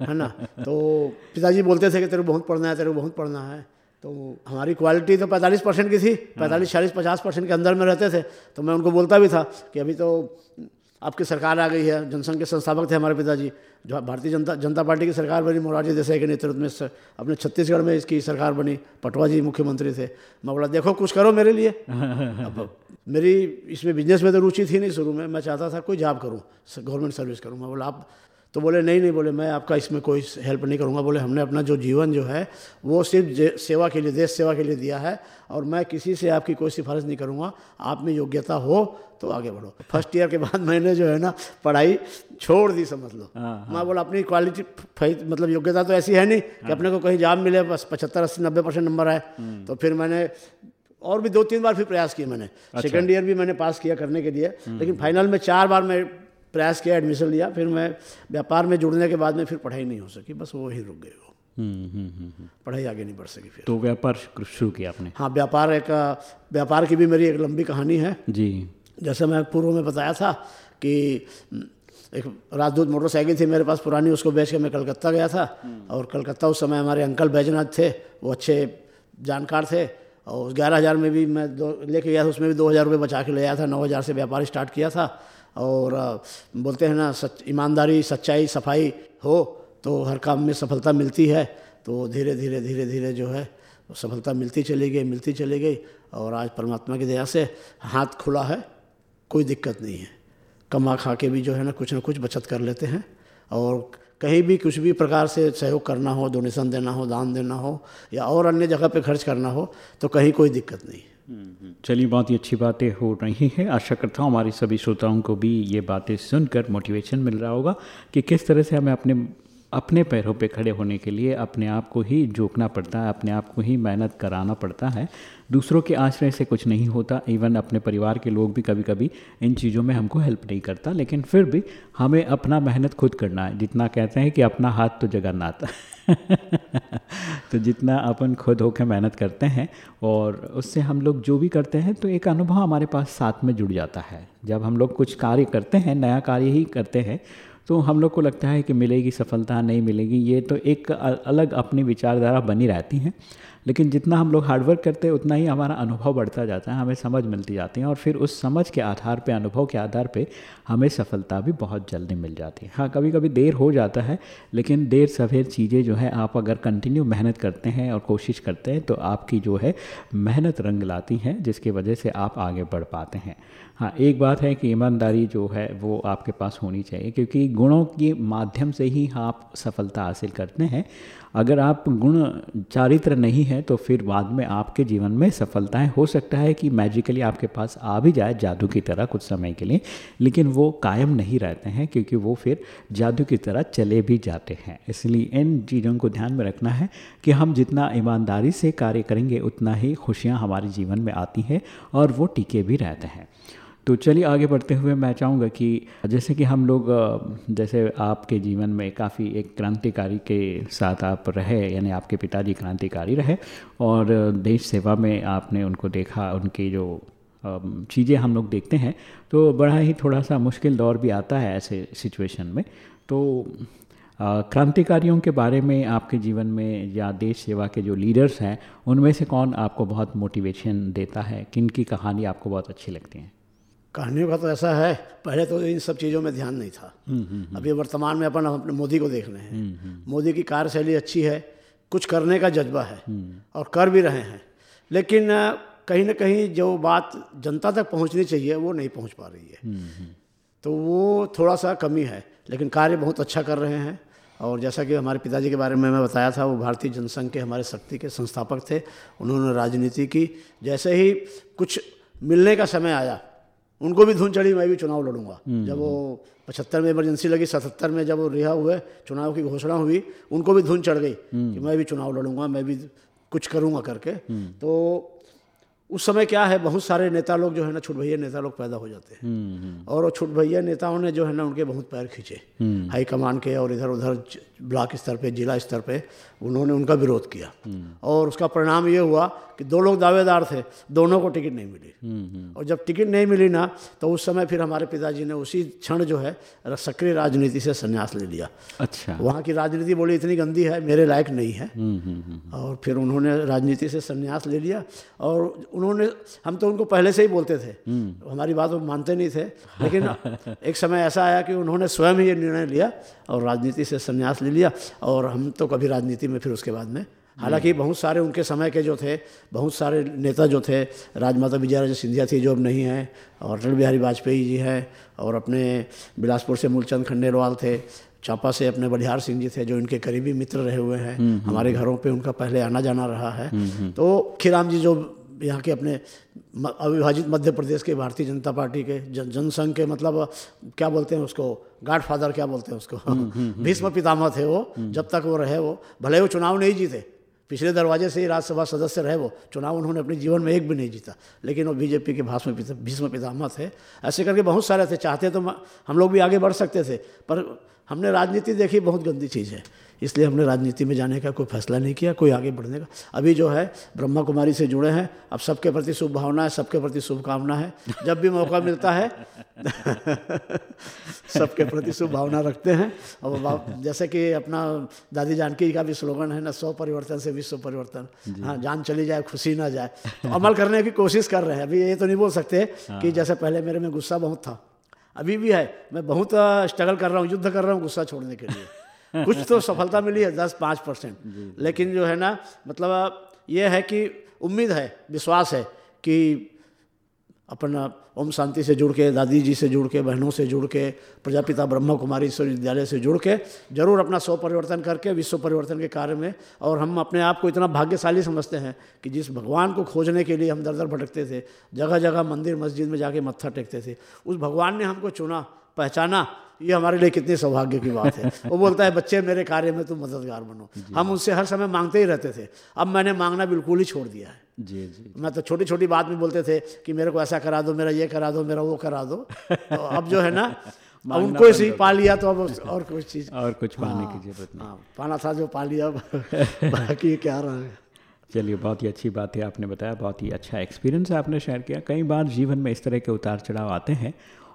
है ना? तो पिताजी बोलते थे कि तेरे को बहुत पढ़ना है तेरे को बहुत पढ़ना है। तो हमारी क्वालिटी तो पैंतालीस परसेंट की थी पैंतालीस चालीस पचास परसेंट के अंदर में रहते थे। तो मैं उनको बोलता भी था कि अभी तो आपकी सरकार आ गई है जनसंघ के संस्थापक थे हमारे पिताजी जो भारतीय जनता जनता पार्टी की सरकार बनी मोरारजी देसाई के नेतृत्व में अपने छत्तीसगढ़ में इसकी सरकार बनी पटवा जी मुख्यमंत्री थे। मैं बोला देखो कुछ करो मेरे लिए। अब मेरी इसमें बिज़नेस में तो रुचि थी नहीं शुरू में मैं चाहता था कोई जॉब करूँ गवर्नमेंट सर्विस करूँ। मैं बोला आप तो बोले नहीं नहीं बोले मैं आपका इसमें कोई हेल्प नहीं करूँगा। बोले हमने अपना जो जीवन जो है वो सिर्फ़ सेवा के लिए देश सेवा के लिए दिया है और मैं किसी से आपकी कोई सिफारिश नहीं करूँगा। आप में योग्यता हो तो आगे बढ़ो। फ़र्स्ट ईयर के बाद मैंने जो है ना पढ़ाई छोड़ दी समझ लो। मैं बोला अपनी क्वालिटी मतलब योग्यता तो ऐसी है नहीं कि अपने को कहीं जॉब मिले बस पचहत्तर अस्सी नब्बे परसेंट नंबर आए। तो फिर मैंने और भी दो तीन बार फिर प्रयास किए मैंने। सेकेंड ईयर भी मैंने पास किया करने के लिए। लेकिन फाइनल में चार बार मैं प्रयास किया एडमिशन लिया फिर मैं व्यापार में जुड़ने के बाद में फिर पढ़ाई नहीं हो सकी बस वो ही रुक गए वो। हम्म, हम्म, हम्म। पढ़ाई आगे नहीं बढ़ सकी फिर। तो व्यापार शुरू किया आपने? हाँ व्यापार एक व्यापार की भी मेरी एक लंबी कहानी है। जी। जैसे मैं पूर्व में बताया था कि एक राजदूत मोटरसाइकिल थी मेरे पास पुरानी उसको बेच के मैं कलकत्ता गया था। और कलकत्ता उस समय हमारे अंकल बैजनाथ थे वो अच्छे जानकार थे। और ग्यारह हज़ार में भी मैं दो लेके गया था उसमें भी दो हज़ार रुपये बचा के ले आया था नौ हज़ार से व्यापार स्टार्ट किया था। और बोलते हैं ना, सच, ईमानदारी, सच्चाई, सफ़ाई हो तो हर काम में सफलता मिलती है। तो धीरे धीरे धीरे धीरे जो है, सफलता मिलती चली गई, मिलती चली गई। और आज परमात्मा की दया से हाथ खुला है, कोई दिक्कत नहीं है। कमा खा के भी जो है ना, कुछ ना कुछ बचत कर लेते हैं। और कहीं भी कुछ भी प्रकार से सहयोग करना हो, डोनेशन देना हो, दान देना हो, या और अन्य जगह पे खर्च करना हो तो कहीं कोई दिक्कत नहीं है। चलिए, बहुत ही अच्छी बातें हो रही हैं। आशा करता हूँ हमारे सभी श्रोताओं को भी ये बातें सुनकर मोटिवेशन मिल रहा होगा कि किस तरह से हमें अपने अपने पैरों पे खड़े होने के लिए अपने आप को ही झोंकना पड़ता है, अपने आप को ही मेहनत कराना पड़ता है। दूसरों के आश्रय से कुछ नहीं होता इवन अपने परिवार के लोग भी कभी कभी इन चीज़ों में हमको हेल्प नहीं करता, लेकिन फिर भी हमें अपना मेहनत खुद करना है। जितना कहते हैं कि अपना हाथ तो जगन्नाथ। तो जितना अपन खुद होकर मेहनत करते हैं और उससे हम लोग जो भी करते हैं तो एक अनुभव हमारे पास साथ में जुड़ जाता है। जब हम लोग कुछ कार्य करते हैं, नया कार्य ही करते हैं तो हम लोग को लगता है कि मिलेगी सफलता, नहीं मिलेगी, ये तो एक अलग अपनी विचारधारा बनी रहती है। लेकिन जितना हम लोग हार्डवर्क करते हैं, उतना ही हमारा अनुभव बढ़ता जाता है, हमें समझ मिलती जाती है और फिर उस समझ के आधार पे, अनुभव के आधार पे हमें सफलता भी बहुत जल्दी मिल जाती है। हाँ कभी कभी देर हो जाता है, लेकिन देर सवेर चीज़ें जो है, आप अगर कंटिन्यू मेहनत करते हैं और कोशिश करते हैं तो आपकी जो है मेहनत रंग लाती हैं, जिसकी वजह से आप आगे बढ़ पाते हैं। हाँ एक बात है कि ईमानदारी जो है, वो आपके पास होनी चाहिए, क्योंकि गुणों के माध्यम से ही आप सफलता हासिल करते हैं अगर आप गुण चारित्र नहीं है तो फिर बाद में आपके जीवन में सफलताएँ हो सकता है कि मैजिकली आपके पास आ भी जाए जादू की तरह कुछ समय के लिए, लेकिन वो कायम नहीं रहते हैं क्योंकि वो फिर जादू की तरह चले भी जाते हैं। इसलिए इन चीज़ों को ध्यान में रखना है कि हम जितना ईमानदारी से कार्य करेंगे, उतना ही खुशियाँ हमारे जीवन में आती हैं और वो टिके भी रहते हैं। तो चलिए आगे बढ़ते हुए मैं चाहूँगा कि जैसे कि हम लोग जैसे आपके जीवन में काफ़ी एक क्रांतिकारी के साथ आप रहे, यानी आपके पिताजी क्रांतिकारी रहे और देश सेवा में आपने उनको देखा, उनकी जो चीज़ें हम लोग देखते हैं तो बड़ा ही थोड़ा सा मुश्किल दौर भी आता है ऐसे सिचुएशन में। तो क्रांतिकारियों के बारे में आपके जीवन में या देश सेवा के जो लीडर्स हैं, उनमें से कौन आपको बहुत मोटिवेशन देता है? किन की कहानी आपको बहुत अच्छी लगती है? कहानियों का तो ऐसा है पहले तो इन सब चीज़ों में ध्यान नहीं था। अभी वर्तमान में अपन अपने मोदी को देख रहे हैं। मोदी की कार्यशैली अच्छी है कुछ करने का जज्बा है और कर भी रहे हैं। लेकिन कहीं ना कहीं जो बात जनता तक पहुंचनी चाहिए वो नहीं पहुँच पा रही है। तो वो थोड़ा सा कमी है लेकिन कार्य बहुत अच्छा कर रहे हैं। और जैसा कि हमारे पिताजी के बारे में मैं बताया था वो भारतीय जनसंघ के हमारे शक्ति के संस्थापक थे उन्होंने राजनीति की। जैसे ही कुछ मिलने का समय आया उनको भी धुन चढ़ी मैं भी चुनाव लड़ूँगा। जब वो पचहत्तर में इमरजेंसी लगी सतहत्तर में जब वो रिहा हुए चुनाव की घोषणा हुई उनको भी धुन चढ़ गई कि मैं भी चुनाव लड़ूँगा मैं भी कुछ करूँगा करके। तो उस समय क्या है बहुत सारे नेता लोग जो है ना छुट भैया नेता लोग पैदा हो जाते हैं। और वो छुट भैया नेताओं ने जो है ना उनके बहुत पैर खींचे। हाईकमान के और इधर उधर ब्लॉक स्तर पे जिला स्तर पे उन्होंने उनका विरोध किया। और उसका परिणाम ये हुआ कि दो लोग दावेदार थे दोनों को टिकट नहीं मिली। और जब टिकट नहीं मिली ना तो उस समय फिर हमारे पिताजी ने उसी क्षण जो है सक्रिय राजनीति से संन्यास ले लिया। अच्छा। वहाँ की राजनीति बोली इतनी गंदी है मेरे लायक नहीं है। और फिर उन्होंने राजनीति से संन्यास ले लिया। और उन्होंने हम तो उनको पहले से ही बोलते थे। हमारी बात वो मानते नहीं थे। लेकिन एक समय ऐसा आया कि उन्होंने स्वयं ही ये निर्णय लिया और राजनीति से संन्यास ले लिया और हम तो कभी राजनीति में फिर उसके बाद में। हालाँकि बहुत सारे उनके समय के जो थे बहुत सारे नेता जो थे राजमाता विजया राजे सिंधिया थी जो अब नहीं हैं और अटल बिहारी वाजपेयी जी हैं और अपने बिलासपुर से मूलचंद खंडेलवाल थे चांपा से अपने बलिहार सिंह जी थे जो इनके करीबी मित्र रहे हुए हैं। हमारे घरों पे उनका पहले आना जाना रहा है। तो खीराम जी जो यहाँ के अपने अविभाजित मध्य प्रदेश के भारतीय जनता पार्टी के जन जनसंघ के मतलब क्या बोलते हैं उसको गाड फादर क्या बोलते हैं उसको? भीष्म पितामह थे वो जब तक वो रहे वो भले वो चुनाव नहीं जीते पिछले दरवाजे से ही राज्यसभा सदस्य रहे वो चुनाव उन्होंने अपने जीवन में एक भी नहीं जीता लेकिन वो बीजेपी के भाषण पिता भीष्म पितामह थे ऐसे करके बहुत सारे थे चाहते तो हम लोग भी आगे बढ़ सकते थे पर हमने राजनीति देखी बहुत गंदी चीज़ है। इसलिए हमने राजनीति में जाने का कोई फैसला नहीं किया कोई आगे बढ़ने का। अभी जो है ब्रह्मा कुमारी से जुड़े हैं। अब सबके प्रति शुभ भावना है सबके प्रति शुभकामना है। जब भी मौका मिलता है सबके प्रति शुभ भावना रखते हैं। और जैसे कि अपना दादी जानकी का भी स्लोगन है ना सौ परिवर्तन से विश्व परिवर्तन। हाँ जान चली जाए खुशी ना जाए। तो अमल करने की कोशिश कर रहे हैं। अभी ये तो नहीं बोल सकते कि जैसे पहले मेरे में गुस्सा बहुत था। अभी भी है। मैं बहुत स्ट्रगल कर रहा हूँ युद्ध कर रहा हूँ गुस्सा छोड़ने के लिए। कुछ तो सफलता मिली है दस पाँच परसेंट। लेकिन जो है ना मतलब ये है कि उम्मीद है विश्वास है कि अपना ओम शांति से जुड़ के दादी जी से जुड़ के बहनों से जुड़ के प्रजापिता ब्रह्मा कुमारी विश्वविद्यालय से जुड़ के ज़रूर अपना स्व परिवर्तन करके विश्व परिवर्तन के कार्य में और हम अपने आप को इतना भाग्यशाली समझते हैं कि जिस भगवान को खोजने के लिए हम दर दर भटकते थे जगह जगह मंदिर मस्जिद में जाके मत्था टेकते थे उस भगवान ने हमको चुना पहचाना ये हमारे लिए कितनी सौभाग्य की बात है। वो बोलता है बच्चे मेरे कार्य में तुम मददगार बनो। हम उनसे हर समय मांगते ही रहते थे। अब मैंने मांगना बिल्कुल ही छोड़ दिया है। जी जी मैं तो छोटी छोटी बात में बोलते थे कि मेरे को ऐसा करा दो मेरा ये करा दो मेरा वो करा दो। तो अब जो है ना अब उनको ही सही पा लिया तो अब और कुछ चीज़। और कुछ पाने की ज़रूरत नहीं। हाँ पाना था जो पा लिया बाकी क्या रहा है? चलिए बहुत ही अच्छी बात है आपने बताया बहुत ही अच्छा एक्सपीरियंस आपने शेयर किया। कई बार जीवन में इस तरह के उतार चढ़ाव आते हैं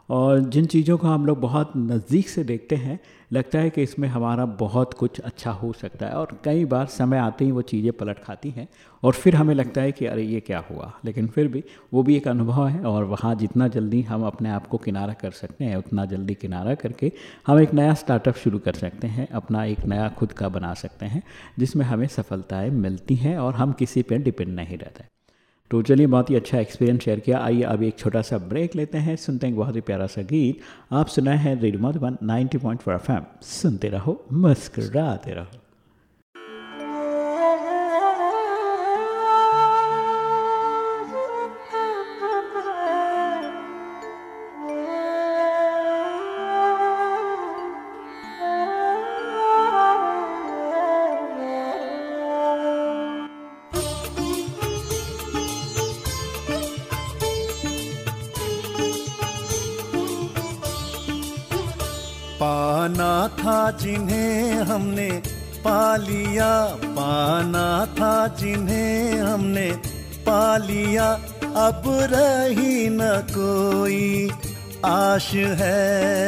और जिन चीज़ों को हम लोग बहुत नज़दीक से देखते हैं, लगता है कि इसमें हमारा बहुत कुछ अच्छा हो सकता है और कई बार समय आते ही वो चीज़ें पलट खाती हैं और फिर हमें लगता है कि अरे, ये क्या हुआ? लेकिन फिर भी वो भी एक अनुभव है और वहाँ जितना जल्दी हम अपने आप को किनारा कर सकते हैं, उतना जल्दी किनारा करके हम एक नया स्टार्टअप शुरू कर सकते हैं, अपना एक नया खुद का बना सकते हैं, जिसमें हमें सफलताएँ मिलती हैं और हम किसी पर डिपेंड नहीं रहते। तो चलिए बहुत ही अच्छा एक्सपीरियंस शेयर किया। आइए अब एक छोटा सा ब्रेक लेते हैं। सुनते हैं बहुत ही प्यारा सा गीत। आप सुना है रेडमोट वन नाइनटी पॉइंट फोर सुनते रहो, मुस्कुराते रहो। आश है।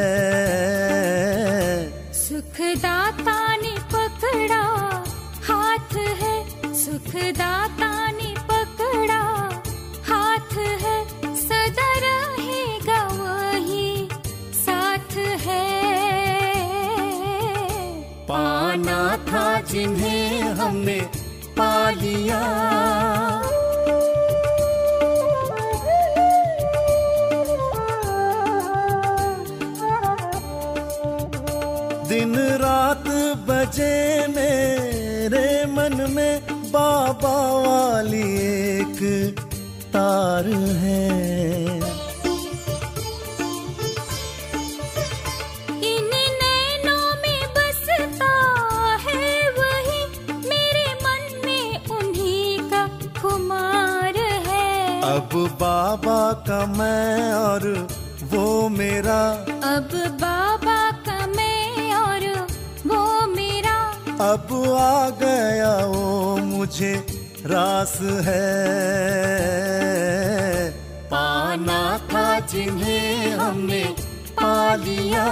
बजे मेरे मन में बाबा वाली एक तार है। इन नैनों में है वही मेरे मन में उन्हीं का खुमार है। अब बाबा का मैं और वो मेरा। अब अब आ गया वो मुझे रास है। पाना था जिन्हें हमने पा लिया।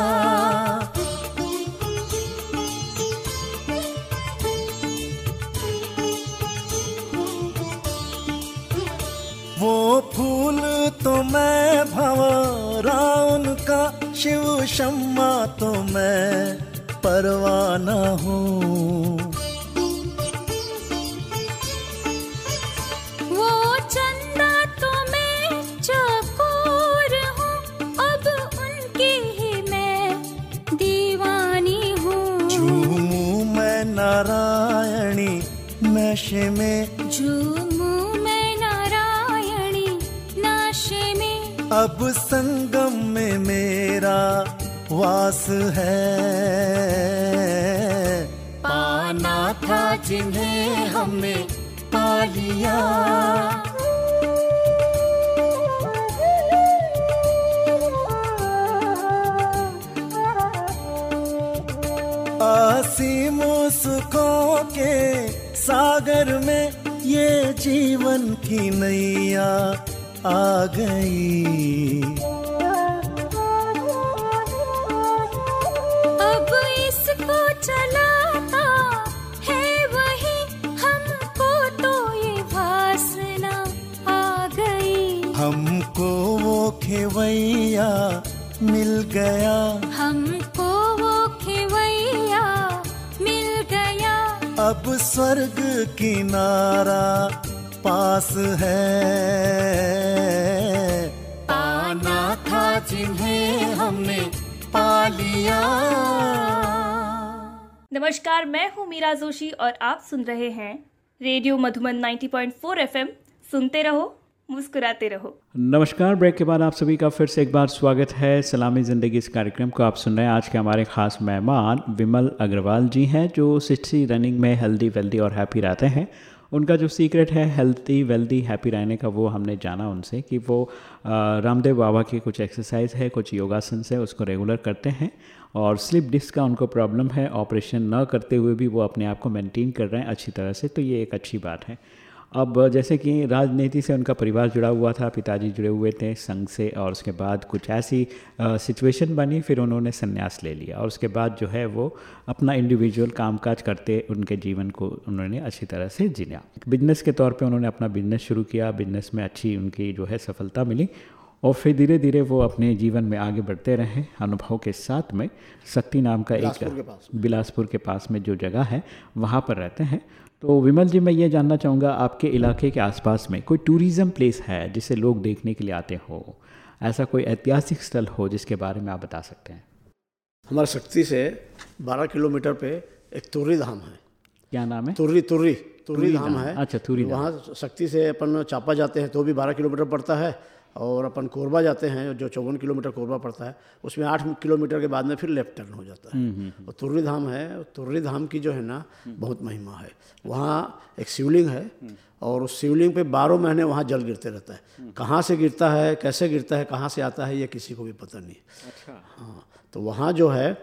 वो फूल तो मैं भंवरा उनका शिव शम्मा तो मैं परवाना हूँ। वो चंदा तो मैं चकोर हूँ अब उनकी ही मैं दीवानी हूँ। झूमू मैं नारायणी नशे में। झूमू मैं नारायणी नाशे में। अब संगम में मेरा वास है। पाना था जिन्हें हमने पा लिया। असीम सुखों के सागर में ये जीवन की नैया आ गई। चलाता है वही हमको तो ये वासना आ गई। हमको वो खेवैया मिल गया। हमको वो खेवैया मिल गया। अब स्वर्ग किनारा पास है। पाना था जिन्हें हमने पा लिया। नमस्कार, मैं हूँ मीरा जोशी और आप सुन रहे हैं रेडियो मधुबन 90.4 एफएम। सुनते रहो, मुस्कुराते रहो। नमस्कार, ब्रेक के बाद आप सभी का फिर से एक बार स्वागत है। सलामी ज़िंदगी इस कार्यक्रम को आप सुन रहे हैं। आज के हमारे खास मेहमान विमल अग्रवाल जी हैं, जो सिक्सटी रनिंग में हेल्दी वेल्दी और हैप्पी रहते हैं। उनका जो सीक्रेट है हेल्थी वेल्दी, हैप्पी रहने का, वो हमने जाना उनसे कि वो रामदेव बाबा की कुछ एक्सरसाइज है, कुछ योगासन है, उसको रेगुलर करते हैं। और स्लिप डिस्क का उनको प्रॉब्लम है, ऑपरेशन न करते हुए भी वो अपने आप को मेंटेन कर रहे हैं अच्छी तरह से तो ये एक अच्छी बात है। अब जैसे कि राजनीति से उनका परिवार जुड़ा हुआ था, पिताजी जुड़े हुए थे संघ से और उसके बाद कुछ ऐसी सिचुएशन बनी, फिर उन्होंने संन्यास ले लिया और उसके बाद जो है वो अपना इंडिविजुअल कामकाज करते उनके जीवन को उन्होंने अच्छी तरह से जिया बिज़नेस के तौर पे उन्होंने अपना बिज़नेस शुरू किया। बिज़नेस में अच्छी उनकी जो है सफलता मिली और फिर धीरे धीरे वो अपने जीवन में आगे बढ़ते रहे अनुभव के साथ में शक्ति नाम का एक बिलासपुर के पास में। जो जगह है वहाँ पर रहते हैं। तो विमल जी मैं ये जानना चाहूँगा आपके इलाके के आसपास में कोई टूरिज़्म प्लेस है जिसे लोग देखने के लिए आते हो? ऐसा कोई ऐतिहासिक स्थल हो जिसके बारे में आप बता सकते हैं? हमारे शक्ति से 12 किलोमीटर पे एक तुर्री धाम है। क्या नाम है? तुर्री तुर्री तुर्री धाम, है। अच्छा, तुर्री वहाँ शक्ति से अपन चापा जाते हैं तो भी 12 किलोमीटर पड़ता है। और अपन कोरबा जाते हैं जो चौवन किलोमीटर कोरबा पड़ता है उसमें आठ किलोमीटर के बाद में फिर लेफ़्ट टर्न हो जाता है। और तुर्री धाम है तुर्री धाम की जो है ना बहुत महिमा है। वहाँ एक शिवलिंग है और उस शिवलिंग पे बारह महीने वहाँ जल गिरते रहता है। कहाँ से गिरता है कैसे गिरता है कहाँ से आता है ये किसी को भी पता नहीं अच्छा। हाँ तो वहाँ जो है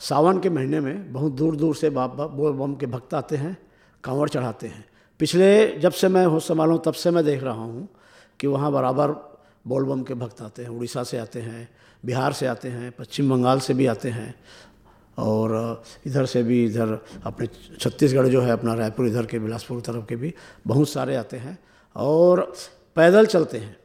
सावन के महीने में बहुत दूर दूर से बाबा बोल बम के भक्त आते हैं कांवड़ चढ़ाते हैं। पिछले जब से मैं होश संभाला हूँ तब से मैं देख रहा हूँ कि वहाँ बराबर बोल बम के भक्त आते हैं उड़ीसा से आते हैं बिहार से आते हैं पश्चिम बंगाल से भी आते हैं और इधर से भी इधर अपने छत्तीसगढ़ जो है अपना रायपुर इधर के बिलासपुर तरफ़ के भी बहुत सारे आते हैं और पैदल चलते हैं।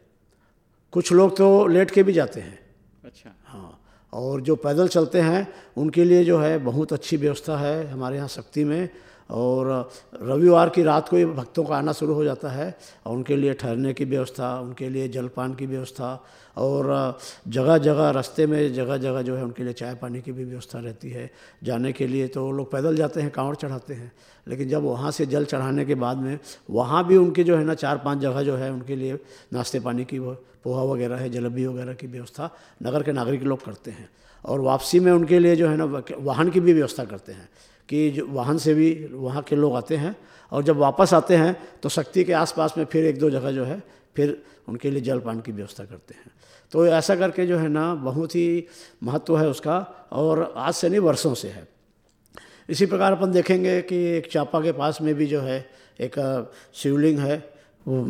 कुछ लोग तो लेट के भी जाते हैं। अच्छा। हाँ और जो पैदल चलते हैं उनके लिए जो है बहुत अच्छी व्यवस्था है हमारे यहाँ शक्ति में। और रविवार की रात को ही भक्तों का आना शुरू हो जाता है, और उनके लिए ठहरने की व्यवस्था, उनके लिए जलपान की व्यवस्था, और जगह जगह रास्ते में जगह जगह जो है उनके लिए चाय पानी की भी व्यवस्था रहती है। जाने के लिए तो लोग पैदल जाते हैं, कांवड़ चढ़ाते हैं, लेकिन जब वहाँ से जल चढ़ाने के बाद में वहाँ भी उनके जो है ना चार पाँच जगह जो है उनके लिए नाश्ते पानी की पोहा वगैरह है, जलेबी वगैरह की व्यवस्था नगर के नागरिक लोग करते हैं, और वापसी में उनके लिए जो है ना वाहन की भी व्यवस्था करते हैं। कि जो वाहन से भी वहाँ के लोग आते हैं और जब वापस आते हैं तो शक्ति के आसपास में फिर एक दो जगह जो है, फिर उनके लिए जलपान की व्यवस्था करते हैं। तो ऐसा करके जो है ना, बहुत ही महत्व है उसका और आज से नहीं, वर्षों से है। इसी प्रकार अपन देखेंगे कि एक चापा के पास में भी जो है, एक शिवलिंग है, वो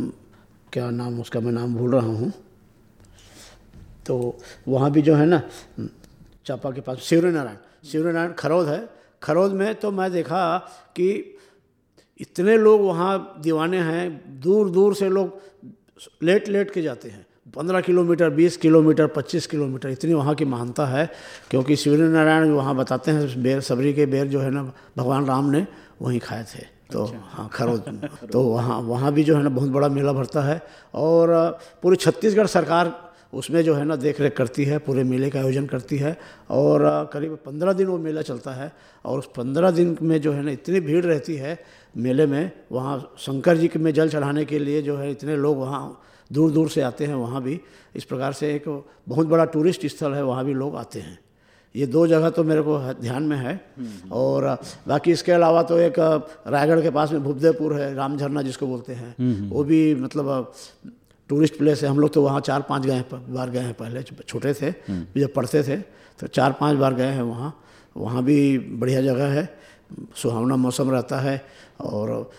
क्या नाम उसका मैं नाम भूल रहा हूँ। तो वहाँ भी जो है ना, चापा के पास शिवरी नारायण शिवरी नारायण खरोद है खरोद में तो मैं देखा कि इतने लोग वहाँ दीवाने हैं दूर दूर से लोग लेट लेट के जाते हैं। पंद्रह किलोमीटर बीस किलोमीटर पच्चीस किलोमीटर इतनी वहाँ की महानता है क्योंकि सूर्य नारायण वहाँ बताते हैं बेर सबरी के बेर जो है ना भगवान राम ने वहीं खाए थे। तो अच्छा। हाँ खरोद तो वहाँ वहाँ भी जो है ना बहुत बड़ा मेला भरता है और पूरी छत्तीसगढ़ सरकार उसमें जो है ना देख रेख करती है पूरे मेले का आयोजन करती है और करीब पंद्रह दिन वो मेला चलता है और उस पंद्रह दिन में जो है ना इतनी भीड़ रहती है मेले में वहाँ शंकर जी के में जल चढ़ाने के लिए जो है इतने लोग वहाँ दूर दूर से आते हैं वहाँ भी। इस प्रकार से एक बहुत बड़ा टूरिस्ट स्थल है वहाँ भी लोग आते हैं। ये दो जगह तो मेरे को ध्यान में है और बाकी इसके अलावा तो एक रायगढ़ के पास में भूपदेवपुर है राम झरना जिसको बोलते हैं। वो भी मतलब टूरिस्ट प्लेस है हम लोग तो वहाँ चार पाँच गए बार गए हैं पहले छोटे थे जब पढ़ते थे तो चार पाँच बार गए हैं वहाँ। वहाँ भी बढ़िया जगह है सुहावना मौसम रहता है और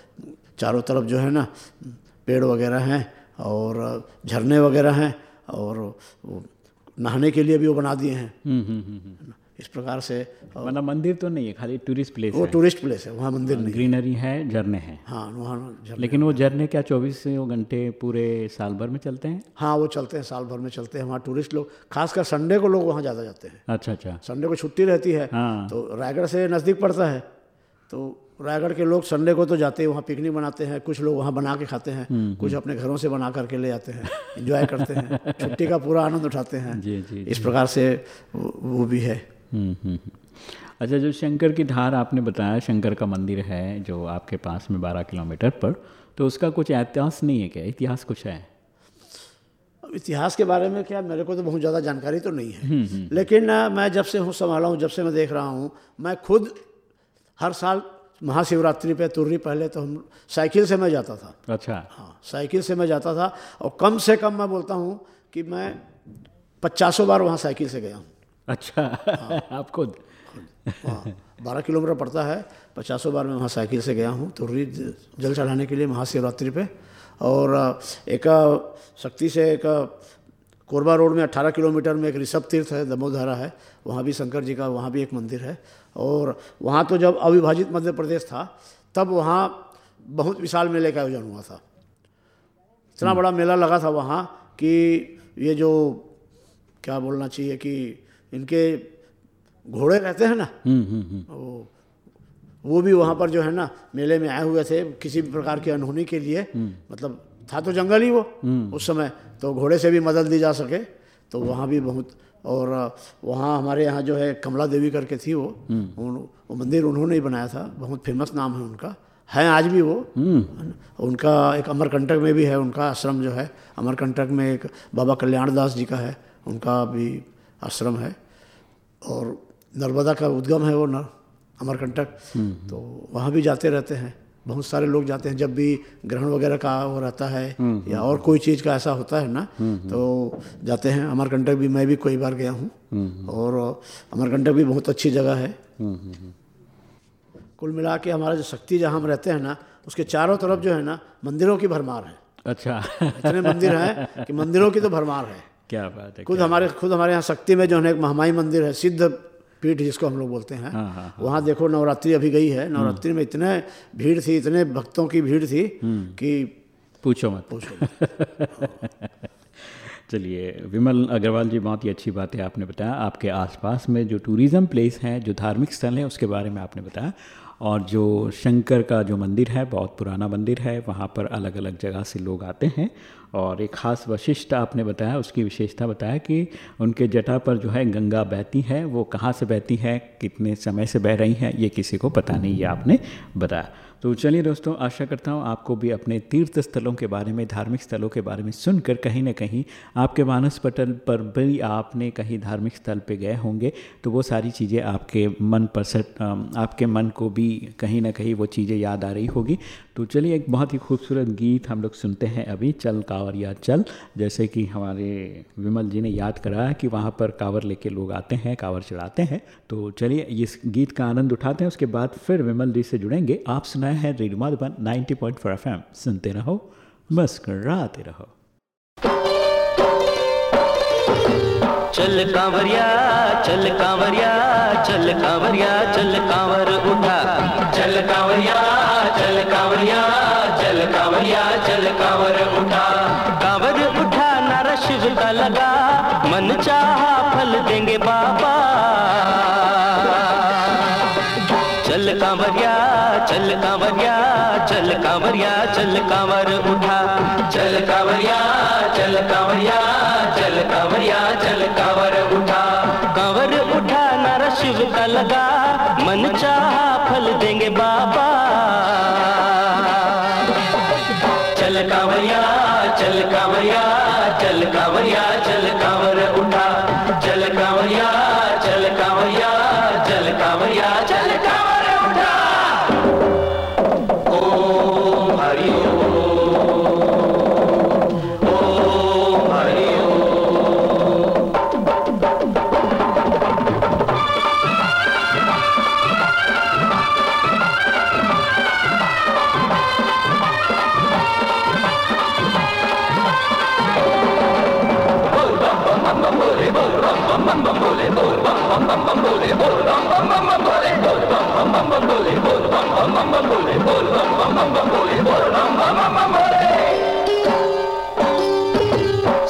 चारों तरफ़ जो है ना पेड़ वगैरह हैं और झरने वगैरह हैं और नहाने के लिए भी वो बना दिए हैं। हम्म, हम्म, हम्म, इस प्रकार से मतलब मंदिर तो नहीं है खाली टूरिस्ट प्लेस वो टूरिस्ट प्लेस है वहाँ मंदिर नहीं ग्रीनरी है झरने हैं। हाँ वहाँ लेकिन वो झरने क्या चौबीस घंटे पूरे साल भर में चलते हैं? हाँ वो चलते हैं साल भर में चलते हैं। वहाँ टूरिस्ट लोग खासकर संडे को लोग वहाँ ज़्यादा जाते हैं। अच्छा अच्छा। संडे को छुट्टी रहती है हाँ। तो रायगढ़ से नज़दीक पड़ता है। तो रायगढ़ के लोग संडे को तो जाते हैं वहाँ पिकनिक बनाते हैं कुछ लोग वहाँ बना के खाते हैं हम्म, कुछ हम्म। अपने घरों से बना करके ले जाते हैं इंजॉय करते हैं छुट्टी का पूरा आनंद उठाते हैं। जी जी इस प्रकार से वो भी है। अच्छा जो शंकर की धार आपने बताया शंकर का मंदिर है जो आपके पास में बारह किलोमीटर पर तो उसका कुछ इतिहास नहीं है क्या? इतिहास कुछ है? इतिहास के बारे में क्या? मेरे को तो बहुत ज़्यादा जानकारी तो नहीं है। लेकिन मैं जब से हूँ संभाला हूँ जब से मैं देख रहा हूँ मैं खुद हर साल महाशिवरात्रि पे तुर्री पहले तो हम साइकिल से मैं जाता था। अच्छा। हाँ साइकिल से मैं जाता था और कम से कम मैं बोलता हूँ कि मैं पचासों बार वहाँ साइकिल से गया हूँ। अच्छा हाँ, आप खुद? हाँ। बारह किलोमीटर पड़ता है पचासों बार मैं वहाँ साइकिल से गया हूँ तुर्री जल चढ़ाने के लिए महाशिवरात्रि पे। और एक शक्ति से एक कोरबा रोड में 18 किलोमीटर में एक ऋषभ तीर्थ है दमोदरा है वहाँ भी शंकर जी का वहाँ भी एक मंदिर है। और वहाँ तो जब अविभाजित मध्य प्रदेश था तब वहाँ बहुत विशाल मेले का आयोजन हुआ था। इतना बड़ा मेला लगा था वहाँ कि ये जो क्या बोलना चाहिए कि इनके घोड़े रहते हैं ना हम्म, हम्म, हम्म। वो वो भी वहाँ पर जो है ना मेले में आए हुए थे किसी भी प्रकार की अनहोनी के लिए। मतलब था तो जंगल ही वो उस समय। तो घोड़े से भी मदद दी जा सके तो वहाँ भी बहुत और वहाँ हमारे यहाँ जो है कमला देवी करके थी वो। वो मंदिर उन्होंने ही बनाया था बहुत फ़ेमस नाम है उनका। है आज भी वो। उनका एक अमरकंटक में भी है उनका आश्रम जो है अमरकंटक में एक बाबा कल्याण दास जी का है उनका भी आश्रम है और नर्मदा का उद्गम है वो न अमरकंटक। तो वहाँ भी जाते रहते हैं। बहुत सारे लोग जाते हैं। जब भी ग्रहण वगैरह का वो रहता है हम्म, या हम्म। और कोई चीज़ का ऐसा होता है ना हम्म, तो जाते हैं। अमरकंटक भी मैं भी कई बार गया हूँ। और अमरकंटक भी बहुत अच्छी जगह है। कुल मिला के हमारा जो शक्ति जहाँ हम रहते हैं ना उसके चारों तरफ़ जो है ना मंदिरों की भरमार है। अच्छा। इतने मंदिर हैं कि मंदिरों की तो भरमार है। क्या बात है खुद हमारे खुद हमारे यहाँ शक्ति में जो है एक महामाई मंदिर है सिद्ध पीठ जिसको हम लोग बोलते हैं। हाँ, हाँ, हाँ, वहाँ देखो नवरात्रि अभी गई है। नवरात्रि में इतने भीड़ थी इतने भक्तों की भीड़ थी हम्म। कि पूछो मत। पूछो। चलिए विमल अग्रवाल जी बहुत ही अच्छी बात है आपने बताया। आपके आसपास में जो टूरिज़्म प्लेस हैं जो धार्मिक स्थल हैं उसके बारे में आपने बताया। और जो शंकर का जो मंदिर है बहुत पुराना मंदिर है वहाँ पर अलग अलग जगह से लोग आते हैं। और एक ख़ास वशिष्ठ आपने बताया, उसकी विशेषता बताया कि उनके जटा पर जो है गंगा बहती है, वो कहाँ से बहती है, कितने समय से बह रही हैं, ये किसी को पता नहीं, ये आपने बताया। तो चलिए दोस्तों, आशा करता हूँ आपको भी अपने तीर्थ स्थलों के बारे में, धार्मिक स्थलों के बारे में सुनकर कहीं ना कहीं आपके मानस पटल पर भी आपने कहीं धार्मिक स्थल पे गए होंगे तो वो सारी चीज़ें आपके मन पर आपके मन को भी कहीं ना कहीं वो चीज़ें याद आ रही होगी। तो चलिए एक बहुत ही खूबसूरत गीत हम लोग सुनते हैं अभी चल कांवरिया चल। जैसे कि हमारे विमल जी ने याद कराया कि वहाँ पर कांवर लेके लोग आते हैं कांवर चढ़ाते हैं। तो चलिए इस गीत का आनंद उठाते हैं उसके बाद फिर विमल जी से जुड़ेंगे। आप सुनाए हैं रेडियो मधुबन 90.4 एफएम। सुनते रहो मुस्कराते रहो। चल कांवरिया चल कांवरिया चल कांवरिया चल कांवर उठा। चल कांवरिया चल कांवरिया चल कांवरिया चल कांवर उठा। कांवर उठा नारा शिव का लगा। मन चाहा, फल देंगे बाबा। चल कांवरिया चल कांवरिया चल कांवरिया चल कांवर उठा। चल कांवरिया चल कांवरिया चल कांवरिया चल कांवर उठा। कांवर उठा नारा शिव का लगा। मन चाहा, फल देंगे बाबा। कांवरिया चल कांवरिया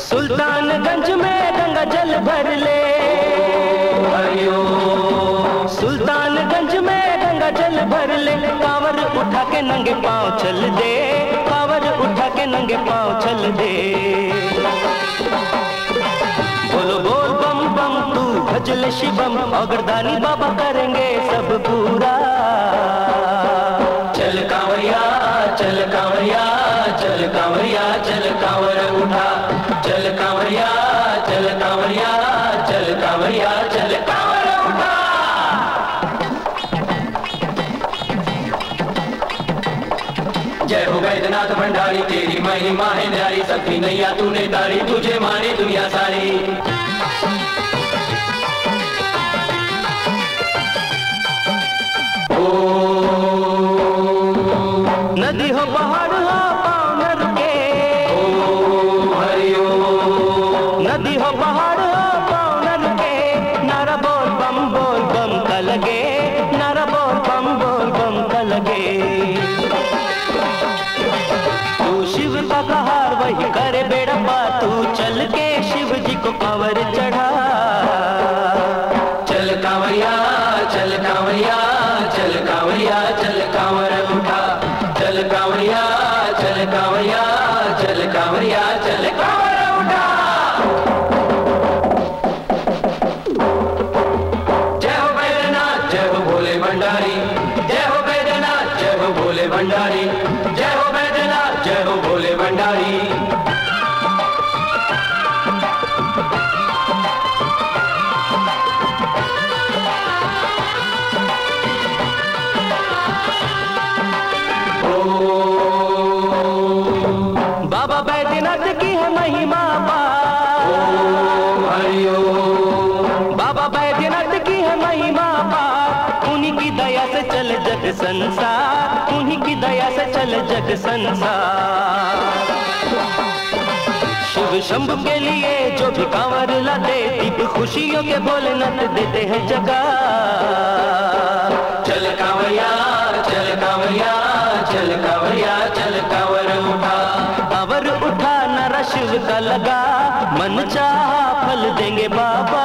सुल्तानगंज में गंगा जल भर ले। सुल्तानगंज में गंगा जल भर ले। कांवर उठा के नंगे पाँव चल दे। कांवर उठा के नंगे पाँव चल दे। बोलो बोल बम बम, तू भजल शिवम, अगरदानी बाबा करेंगे नैया तूने तारी तुझे मारी दुनिया सारी। नदी हो पहाड़ को कांवर चढ़ा। जग संसार। शिव शंभु के लिए जो भी कांवर लाते दीप खुशियों के बोले भोलेनाथ देते हैं जगा चल कांवरिया चल कांवरिया चल कांवरिया चल कांवर उठा। कांवर उठा नारा शिव का लगा। मन चाहा फल देंगे बाबा।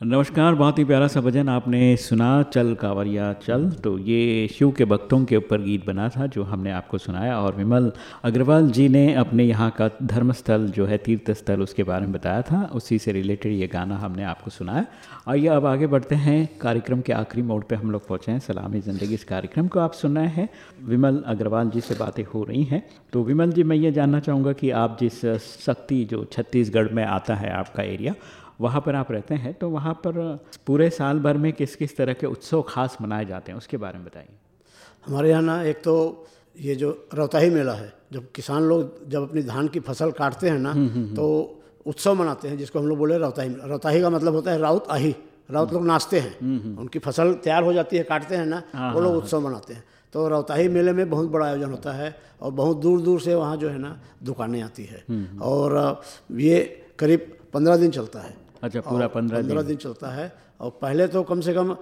नमस्कार, बहुत ही प्यारा सा भजन आपने सुना, चल कांवरिया, चल। तो ये शिव के भक्तों के ऊपर गीत बना था, जो हमने आपको सुनाया। और विमल अग्रवाल जी ने अपने यहाँ का धर्मस्थल, जो है तीर्थ स्थल उसके बारे में बताया था। उसी से रिलेटेड ये गाना हमने आपको सुनाया। आइए, अब आगे बढ़ते हैं। कार्यक्रम के आखिरी मोड पर हम लोग पहुँचे हैं। सलामी ज़िंदगी इस कार्यक्रम को आप सुन रहे हैं। विमल अग्रवाल जी से बातें हो रही हैं। तो विमल जी, मैं ये जानना चाहूँगा कि आप जिस शक्ति, जो छत्तीसगढ़ में आता है आपका एरिया वहाँ पर आप रहते हैं तो वहाँ पर पूरे साल भर में किस किस तरह के उत्सव खास मनाए जाते हैं उसके बारे में बताइए। हमारे यहाँ ना एक तो ये जो रौताही मेला है जब किसान लोग जब अपनी धान की फ़सल काटते हैं ना तो उत्सव मनाते हैं जिसको हम लोग बोले रौताही रौताही का मतलब होता है राउत आही राउत लोग नाचते हैं। उनकी फ़सल तैयार हो जाती है काटते हैं ना वो लोग उत्सव मनाते हैं। तो रौताही मेले में बहुत बड़ा आयोजन होता है और बहुत दूर दूर से वहाँ जो है ना दुकानें आती है। और ये करीब पंद्रह दिन चलता है। अच्छा पूरा पंद्रह पंद्रह दिन। चलता है। और पहले तो कम से कम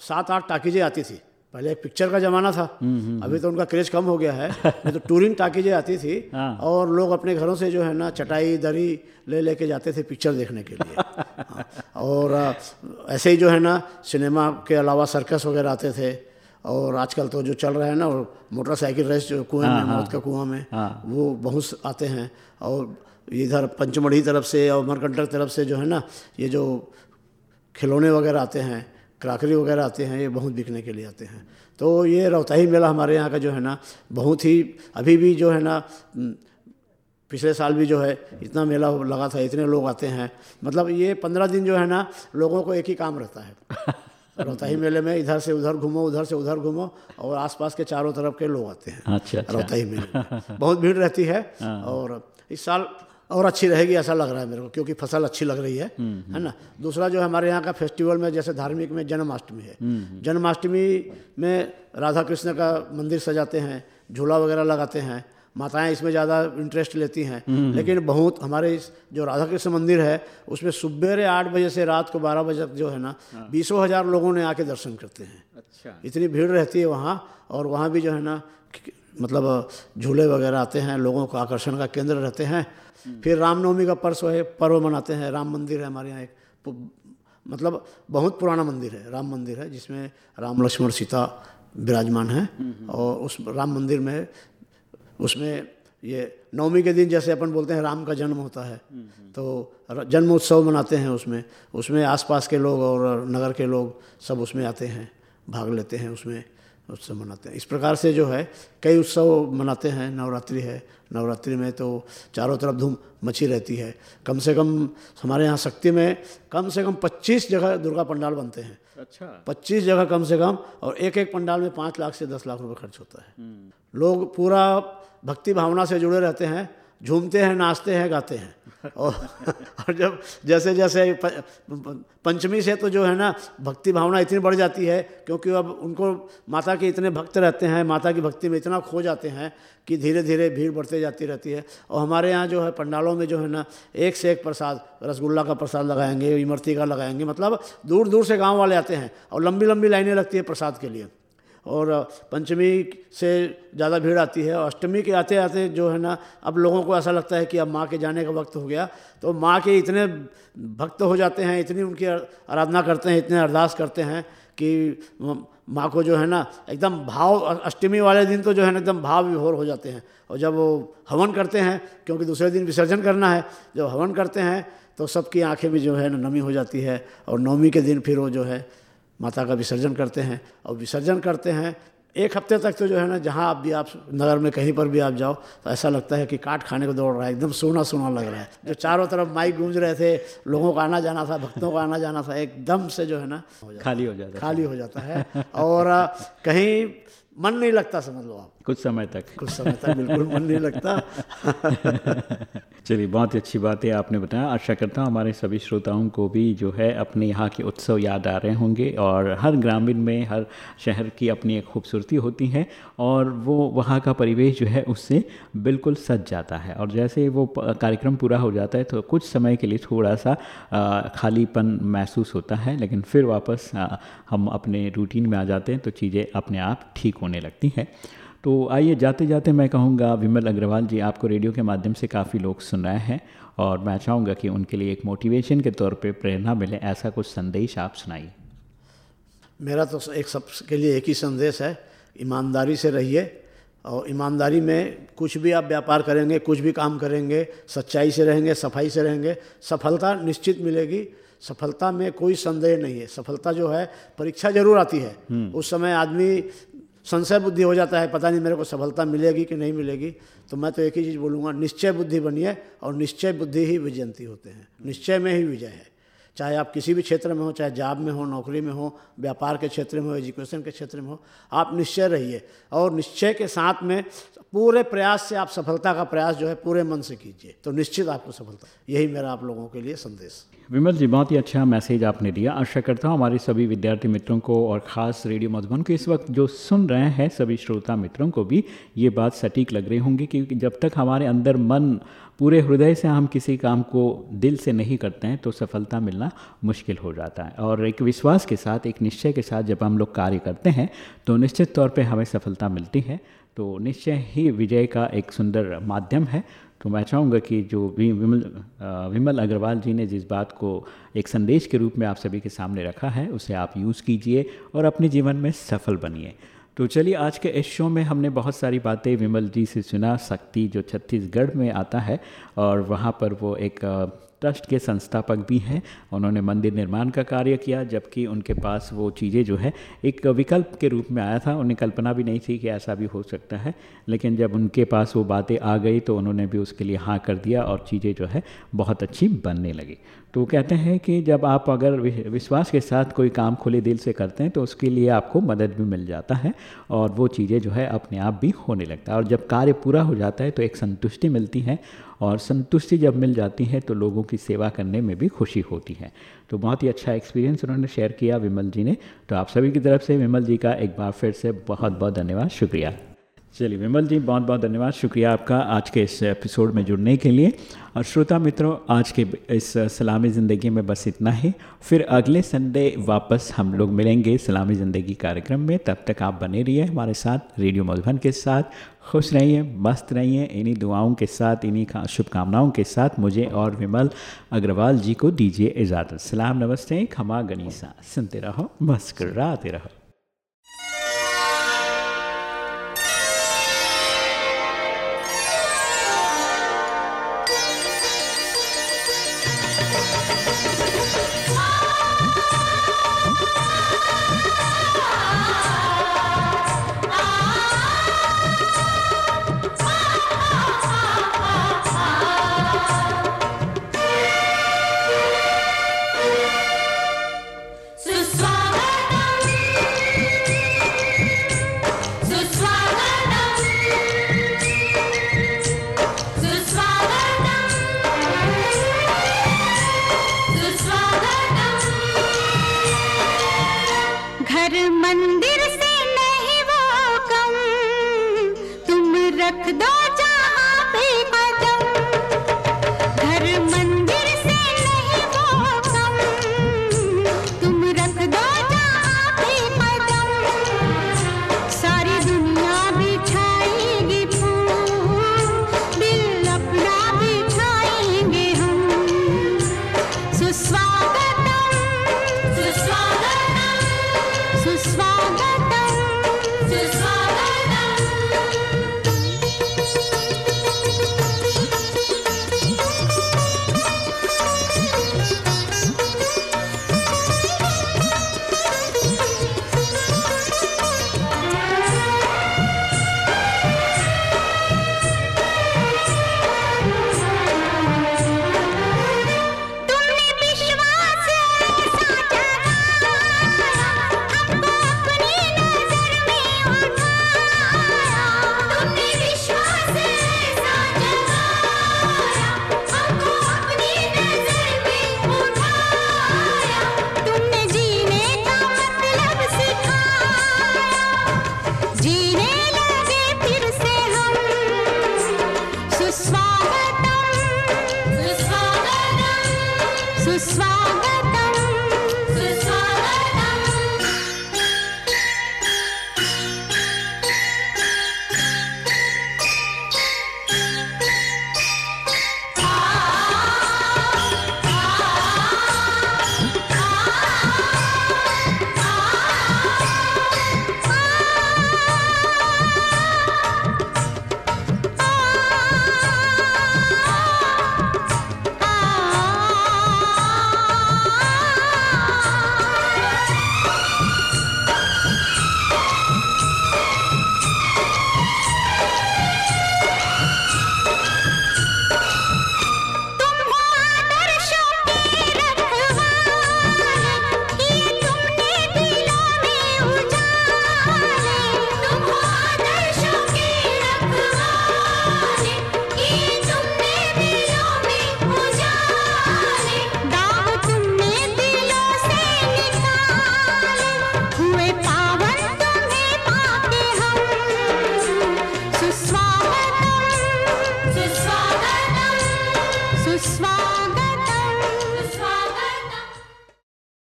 सात आठ टाकीजें आती थी। पहले एक पिक्चर का जमाना था। अभी तो उनका क्रेज कम हो गया है। नहीं तो टूरिंग टाकीजें आती थी। हाँ। और लोग अपने घरों से जो है ना चटाई दरी ले लेके जाते थे पिक्चर देखने के लिए। हाँ। और ऐसे ही जो है ना सिनेमा के अलावा सर्कस वगैरह आते थे। और आजकल तो जो चल रहा है ना मोटरसाइकिल रेस जो कुएँ में मौत का कुआँ में वो बहुत आते हैं। और इधर पंचमढ़ी तरफ़ से और मरकंटक तरफ़ से जो है ना ये जो खिलौने वगैरह आते हैं क्राकरी वगैरह आते हैं ये बहुत बिकने के लिए आते हैं। तो ये रौताही मेला हमारे यहाँ का जो है ना बहुत ही अभी भी जो है ना पिछले साल भी जो है इतना मेला लगा था इतने लोग आते हैं। मतलब ये पंद्रह दिन जो है ना लोगों को एक ही काम रहता है। रोहताही मेले में इधर से उधर घूमो उधर से उधर घूमो और आसपास के चारों तरफ़ के लोग आते हैं। अच्छा, अच्छा। रोहताही मेले में। बहुत भीड़ रहती है। और इस साल और अच्छी रहेगी ऐसा लग रहा है मेरे को क्योंकि फ़सल अच्छी लग रही है है ना? दूसरा जो हमारे यहाँ का फेस्टिवल में जैसे धार्मिक में जन्माष्टमी है। जन्माष्टमी में राधा कृष्ण का मंदिर सजाते हैं झूला वगैरह लगाते हैं माताएँ इसमें ज़्यादा इंटरेस्ट लेती हैं। लेकिन बहुत हमारे इस जो राधा कृष्ण मंदिर है उसमें सुबेरे आठ बजे से रात को बारह बजे तक जो है ना बीसों हज़ार लोगों ने आके दर्शन करते हैं। अच्छा। इतनी भीड़ रहती है वहाँ और वहाँ भी जो है ना मतलब झूले वगैरह आते हैं, लोगों को आकर्षण का केंद्र रहते हैं। फिर रामनवमी का पर्व है पर्व मनाते हैं। राम मंदिर है हमारे यहाँ एक मतलब बहुत पुराना मंदिर है। राम मंदिर है, जिसमें राम, लक्ष्मण, सीता विराजमान हैं। और उस राम मंदिर में, उसमें ये नवमी के दिन जैसे अपन बोलते हैं, राम का जन्म होता है। तो र- जन्म उत्सव मनाते हैं उसमें। उसमें आसपास के लोग और नगर के लोग सब उसमें आते हैं, भाग लेते हैं उसमें। उत्सव मनाते हैं। इस प्रकार से जो है कई उत्सव मनाते हैं। नवरात्रि है। नवरात्रि में तो चारों तरफ़ धूम मची रहती है। कम से कम हमारे यहाँ शक्ति में कम से कम 25 जगह दुर्गा पंडाल बनते हैं। अच्छा। पच्चीस जगह कम से कम और एक एक पंडाल में पाँच लाख से दस लाख रुपए खर्च होता है। लोग पूरा भक्ति भावना से जुड़े रहते हैं। झूमते हैं, नाचते हैं, गाते हैं। और जब जैसे जैसे पंचमी से तो जो है ना, भक्ति भावना इतनी बढ़ जाती है, क्योंकि अब उनको माता के इतने भक्त रहते हैं, माता की भक्ति में इतना खो जाते हैं, कि धीरे धीरे भीड़ बढ़ती जाती रहती है। और हमारे यहाँ जो है, पंडालों में जो है ना, एक से एक प्रसाद, रसगुल्ला का प्रसाद लगाएँगे, इमरती का लगाएँगे मतलब दूर दूर से गाँव वाले आते हैं, और लंबी लंबी लाइनें लगती है प्रसाद के लिए। और पंचमी से ज़्यादा भीड़ आती है। और अष्टमी के आते आते जो है ना, अब लोगों को ऐसा लगता है कि अब माँ के जाने का वक्त हो गया। तो माँ के इतने भक्त हो जाते हैं, इतनी उनकी आराधना करते हैं, इतने अरदास करते हैं कि माँ को जो है ना, एकदम भाव अष्टमी वाले दिन तो जो है ना, एकदम भाव विभोर हो जाते हैं। और जब वो हवन करते हैं, क्योंकि दूसरे दिन विसर्जन करना है, जब हवन करते हैं तो सबकी आँखें भी जो है ना, नमी हो जाती है। और नवमी के दिन फिर वो जो है माता का विसर्जन करते हैं और विसर्जन करते हैं एक हफ़्ते तक तो जो है ना जहाँ आप भी आप नगर में कहीं पर भी आप जाओ तो ऐसा लगता है कि काट खाने को दौड़ रहा है एकदम सोना सोना लग रहा है। जो चारों तरफ़ माइक गूंज रहे थे लोगों का आना जाना था भक्तों का आना जाना था एकदम से जो है ना हो खाली हो जाता है खाली हो जाता है। और कहीं मन नहीं लगता समझ लो आप। कुछ समय तक। कुछ समय तक बिल्कुल मन नहीं लगता। चलिए बहुत ही अच्छी बात है आपने बताया। आशा करता हूँ हमारे सभी श्रोताओं को भी जो है अपने यहाँ के उत्सव याद आ रहे होंगे और हर ग्रामीण में हर शहर की अपनी एक खूबसूरती होती है और वो वहाँ का परिवेश जो है उससे बिल्कुल सज जाता है। और जैसे वो कार्यक्रम पूरा हो जाता है तो कुछ समय के लिए थोड़ा सा खालीपन महसूस होता है लेकिन फिर वापस हम अपने रूटीन में आ जाते हैं तो चीज़ें अपने आप ठीक होने लगती हैं। तो आइए जाते जाते मैं कहूँगा विमल अग्रवाल जी आपको रेडियो के माध्यम से काफ़ी लोग सुन रहे हैं और मैं चाहूँगा कि उनके लिए एक मोटिवेशन के तौर पे प्रेरणा मिले ऐसा कुछ संदेश आप सुनाइए। मेरा तो एक सबके लिए एक ही संदेश है ईमानदारी से रहिए और ईमानदारी में कुछ भी आप व्यापार करेंगे कुछ भी काम करेंगे सच्चाई से रहेंगे सफ़ाई से रहेंगे सफलता निश्चित मिलेगी। सफलता में कोई संदेह नहीं है। सफलता जो है परीक्षा ज़रूर आती है। उस समय आदमी संशय बुद्धि हो जाता है, पता नहीं मेरे को सफलता मिलेगी कि नहीं मिलेगी तो मैं तो एक ही चीज़ बोलूँगा, निश्चय बुद्धि बनिए और निश्चय बुद्धि ही विजयंती होते हैं, निश्चय में ही विजय है। चाहे आप किसी भी क्षेत्र में हो, चाहे जॉब में हो, नौकरी में हो, व्यापार के क्षेत्र में हो, एजुकेशन के क्षेत्र में हो, आप निश्चय रहिए और निश्चय के साथ में पूरे प्रयास से आप सफलता का प्रयास जो है पूरे मन से कीजिए। तो निश्चित आपको सफलता। यही मेरा आप लोगों के लिए संदेश। विमल जी, बहुत ही अच्छा मैसेज आपने दिया। आशा करता हूँ हमारे सभी विद्यार्थी मित्रों को और ख़ास रेडियो मधुबन को इस वक्त जो सुन रहे हैं सभी श्रोता मित्रों को भी ये बात सटीक लग रही होंगी क्योंकि जब तक हमारे अंदर मन पूरे हृदय से हम किसी काम को दिल से नहीं करते हैं तो सफलता मिलना मुश्किल हो जाता है। और एक विश्वास के साथ, एक निश्चय के साथ जब हम लोग कार्य करते हैं तो निश्चित तौर पर हमें सफलता मिलती है। तो निश्चय ही विजय का एक सुंदर माध्यम है। तो मैं चाहूँगा कि जो विमल विमल अग्रवाल जी ने जिस बात को एक संदेश के रूप में आप सभी के सामने रखा है, उसे आप यूज़ कीजिए और अपने जीवन में सफल बनिए। तो चलिए आज के इस शो में हमने बहुत सारी बातें विमल जी से सुना, शक्ति जो छत्तीसगढ़ में आता है और वहाँ पर वो एक ट्रस्ट के संस्थापक भी हैं। उन्होंने मंदिर निर्माण का कार्य किया, जबकि उनके पास वो चीज़ें जो है, एक विकल्प के रूप में आया था। उन्हें कल्पना भी नहीं थी कि ऐसा भी हो सकता है। लेकिन जब उनके पास वो बातें आ गई तो उन्होंने भी उसके लिए हाँ कर दिया और चीज़ें जो है, बहुत अच्छी बनने लगी। तो कहते हैं कि जब आप अगर विश्वास के साथ कोई काम खुले दिल से करते हैं तो उसके लिए आपको मदद भी मिल जाता है और वो चीज़ें जो है, अपने आप भी होने लगता है। और जब कार्य पूरा हो जाता है तो एक संतुष्टि मिलती है और संतुष्टि जब मिल जाती है तो लोगों की सेवा करने में भी खुशी होती है। तो बहुत ही अच्छा एक्सपीरियंस उन्होंने शेयर किया विमल जी ने। तो आप सभी की तरफ़ से विमल जी का एक बार फिर से बहुत बहुत धन्यवाद, शुक्रिया। चलिए विमल जी बहुत बहुत धन्यवाद, शुक्रिया आपका आज के इस एपिसोड में जुड़ने के लिए। और श्रोता मित्रों, आज के इस सलामी ज़िंदगी में बस इतना ही। फिर अगले संडे वापस हम लोग मिलेंगे सलामी ज़िंदगी कार्यक्रम में। तब तक आप बने रहिए हमारे साथ, रेडियो मधुबन के साथ। खुश रहिए, मस्त रहिए। इन्हीं दुआओं के साथ, इन्हीं शुभकामनाओं के साथ मुझे और विमल अग्रवाल जी को दीजिए इजाज़त। सलाम, नमस्ते, खमा गनीसा। सुनते रहो, मस्कराते रहो।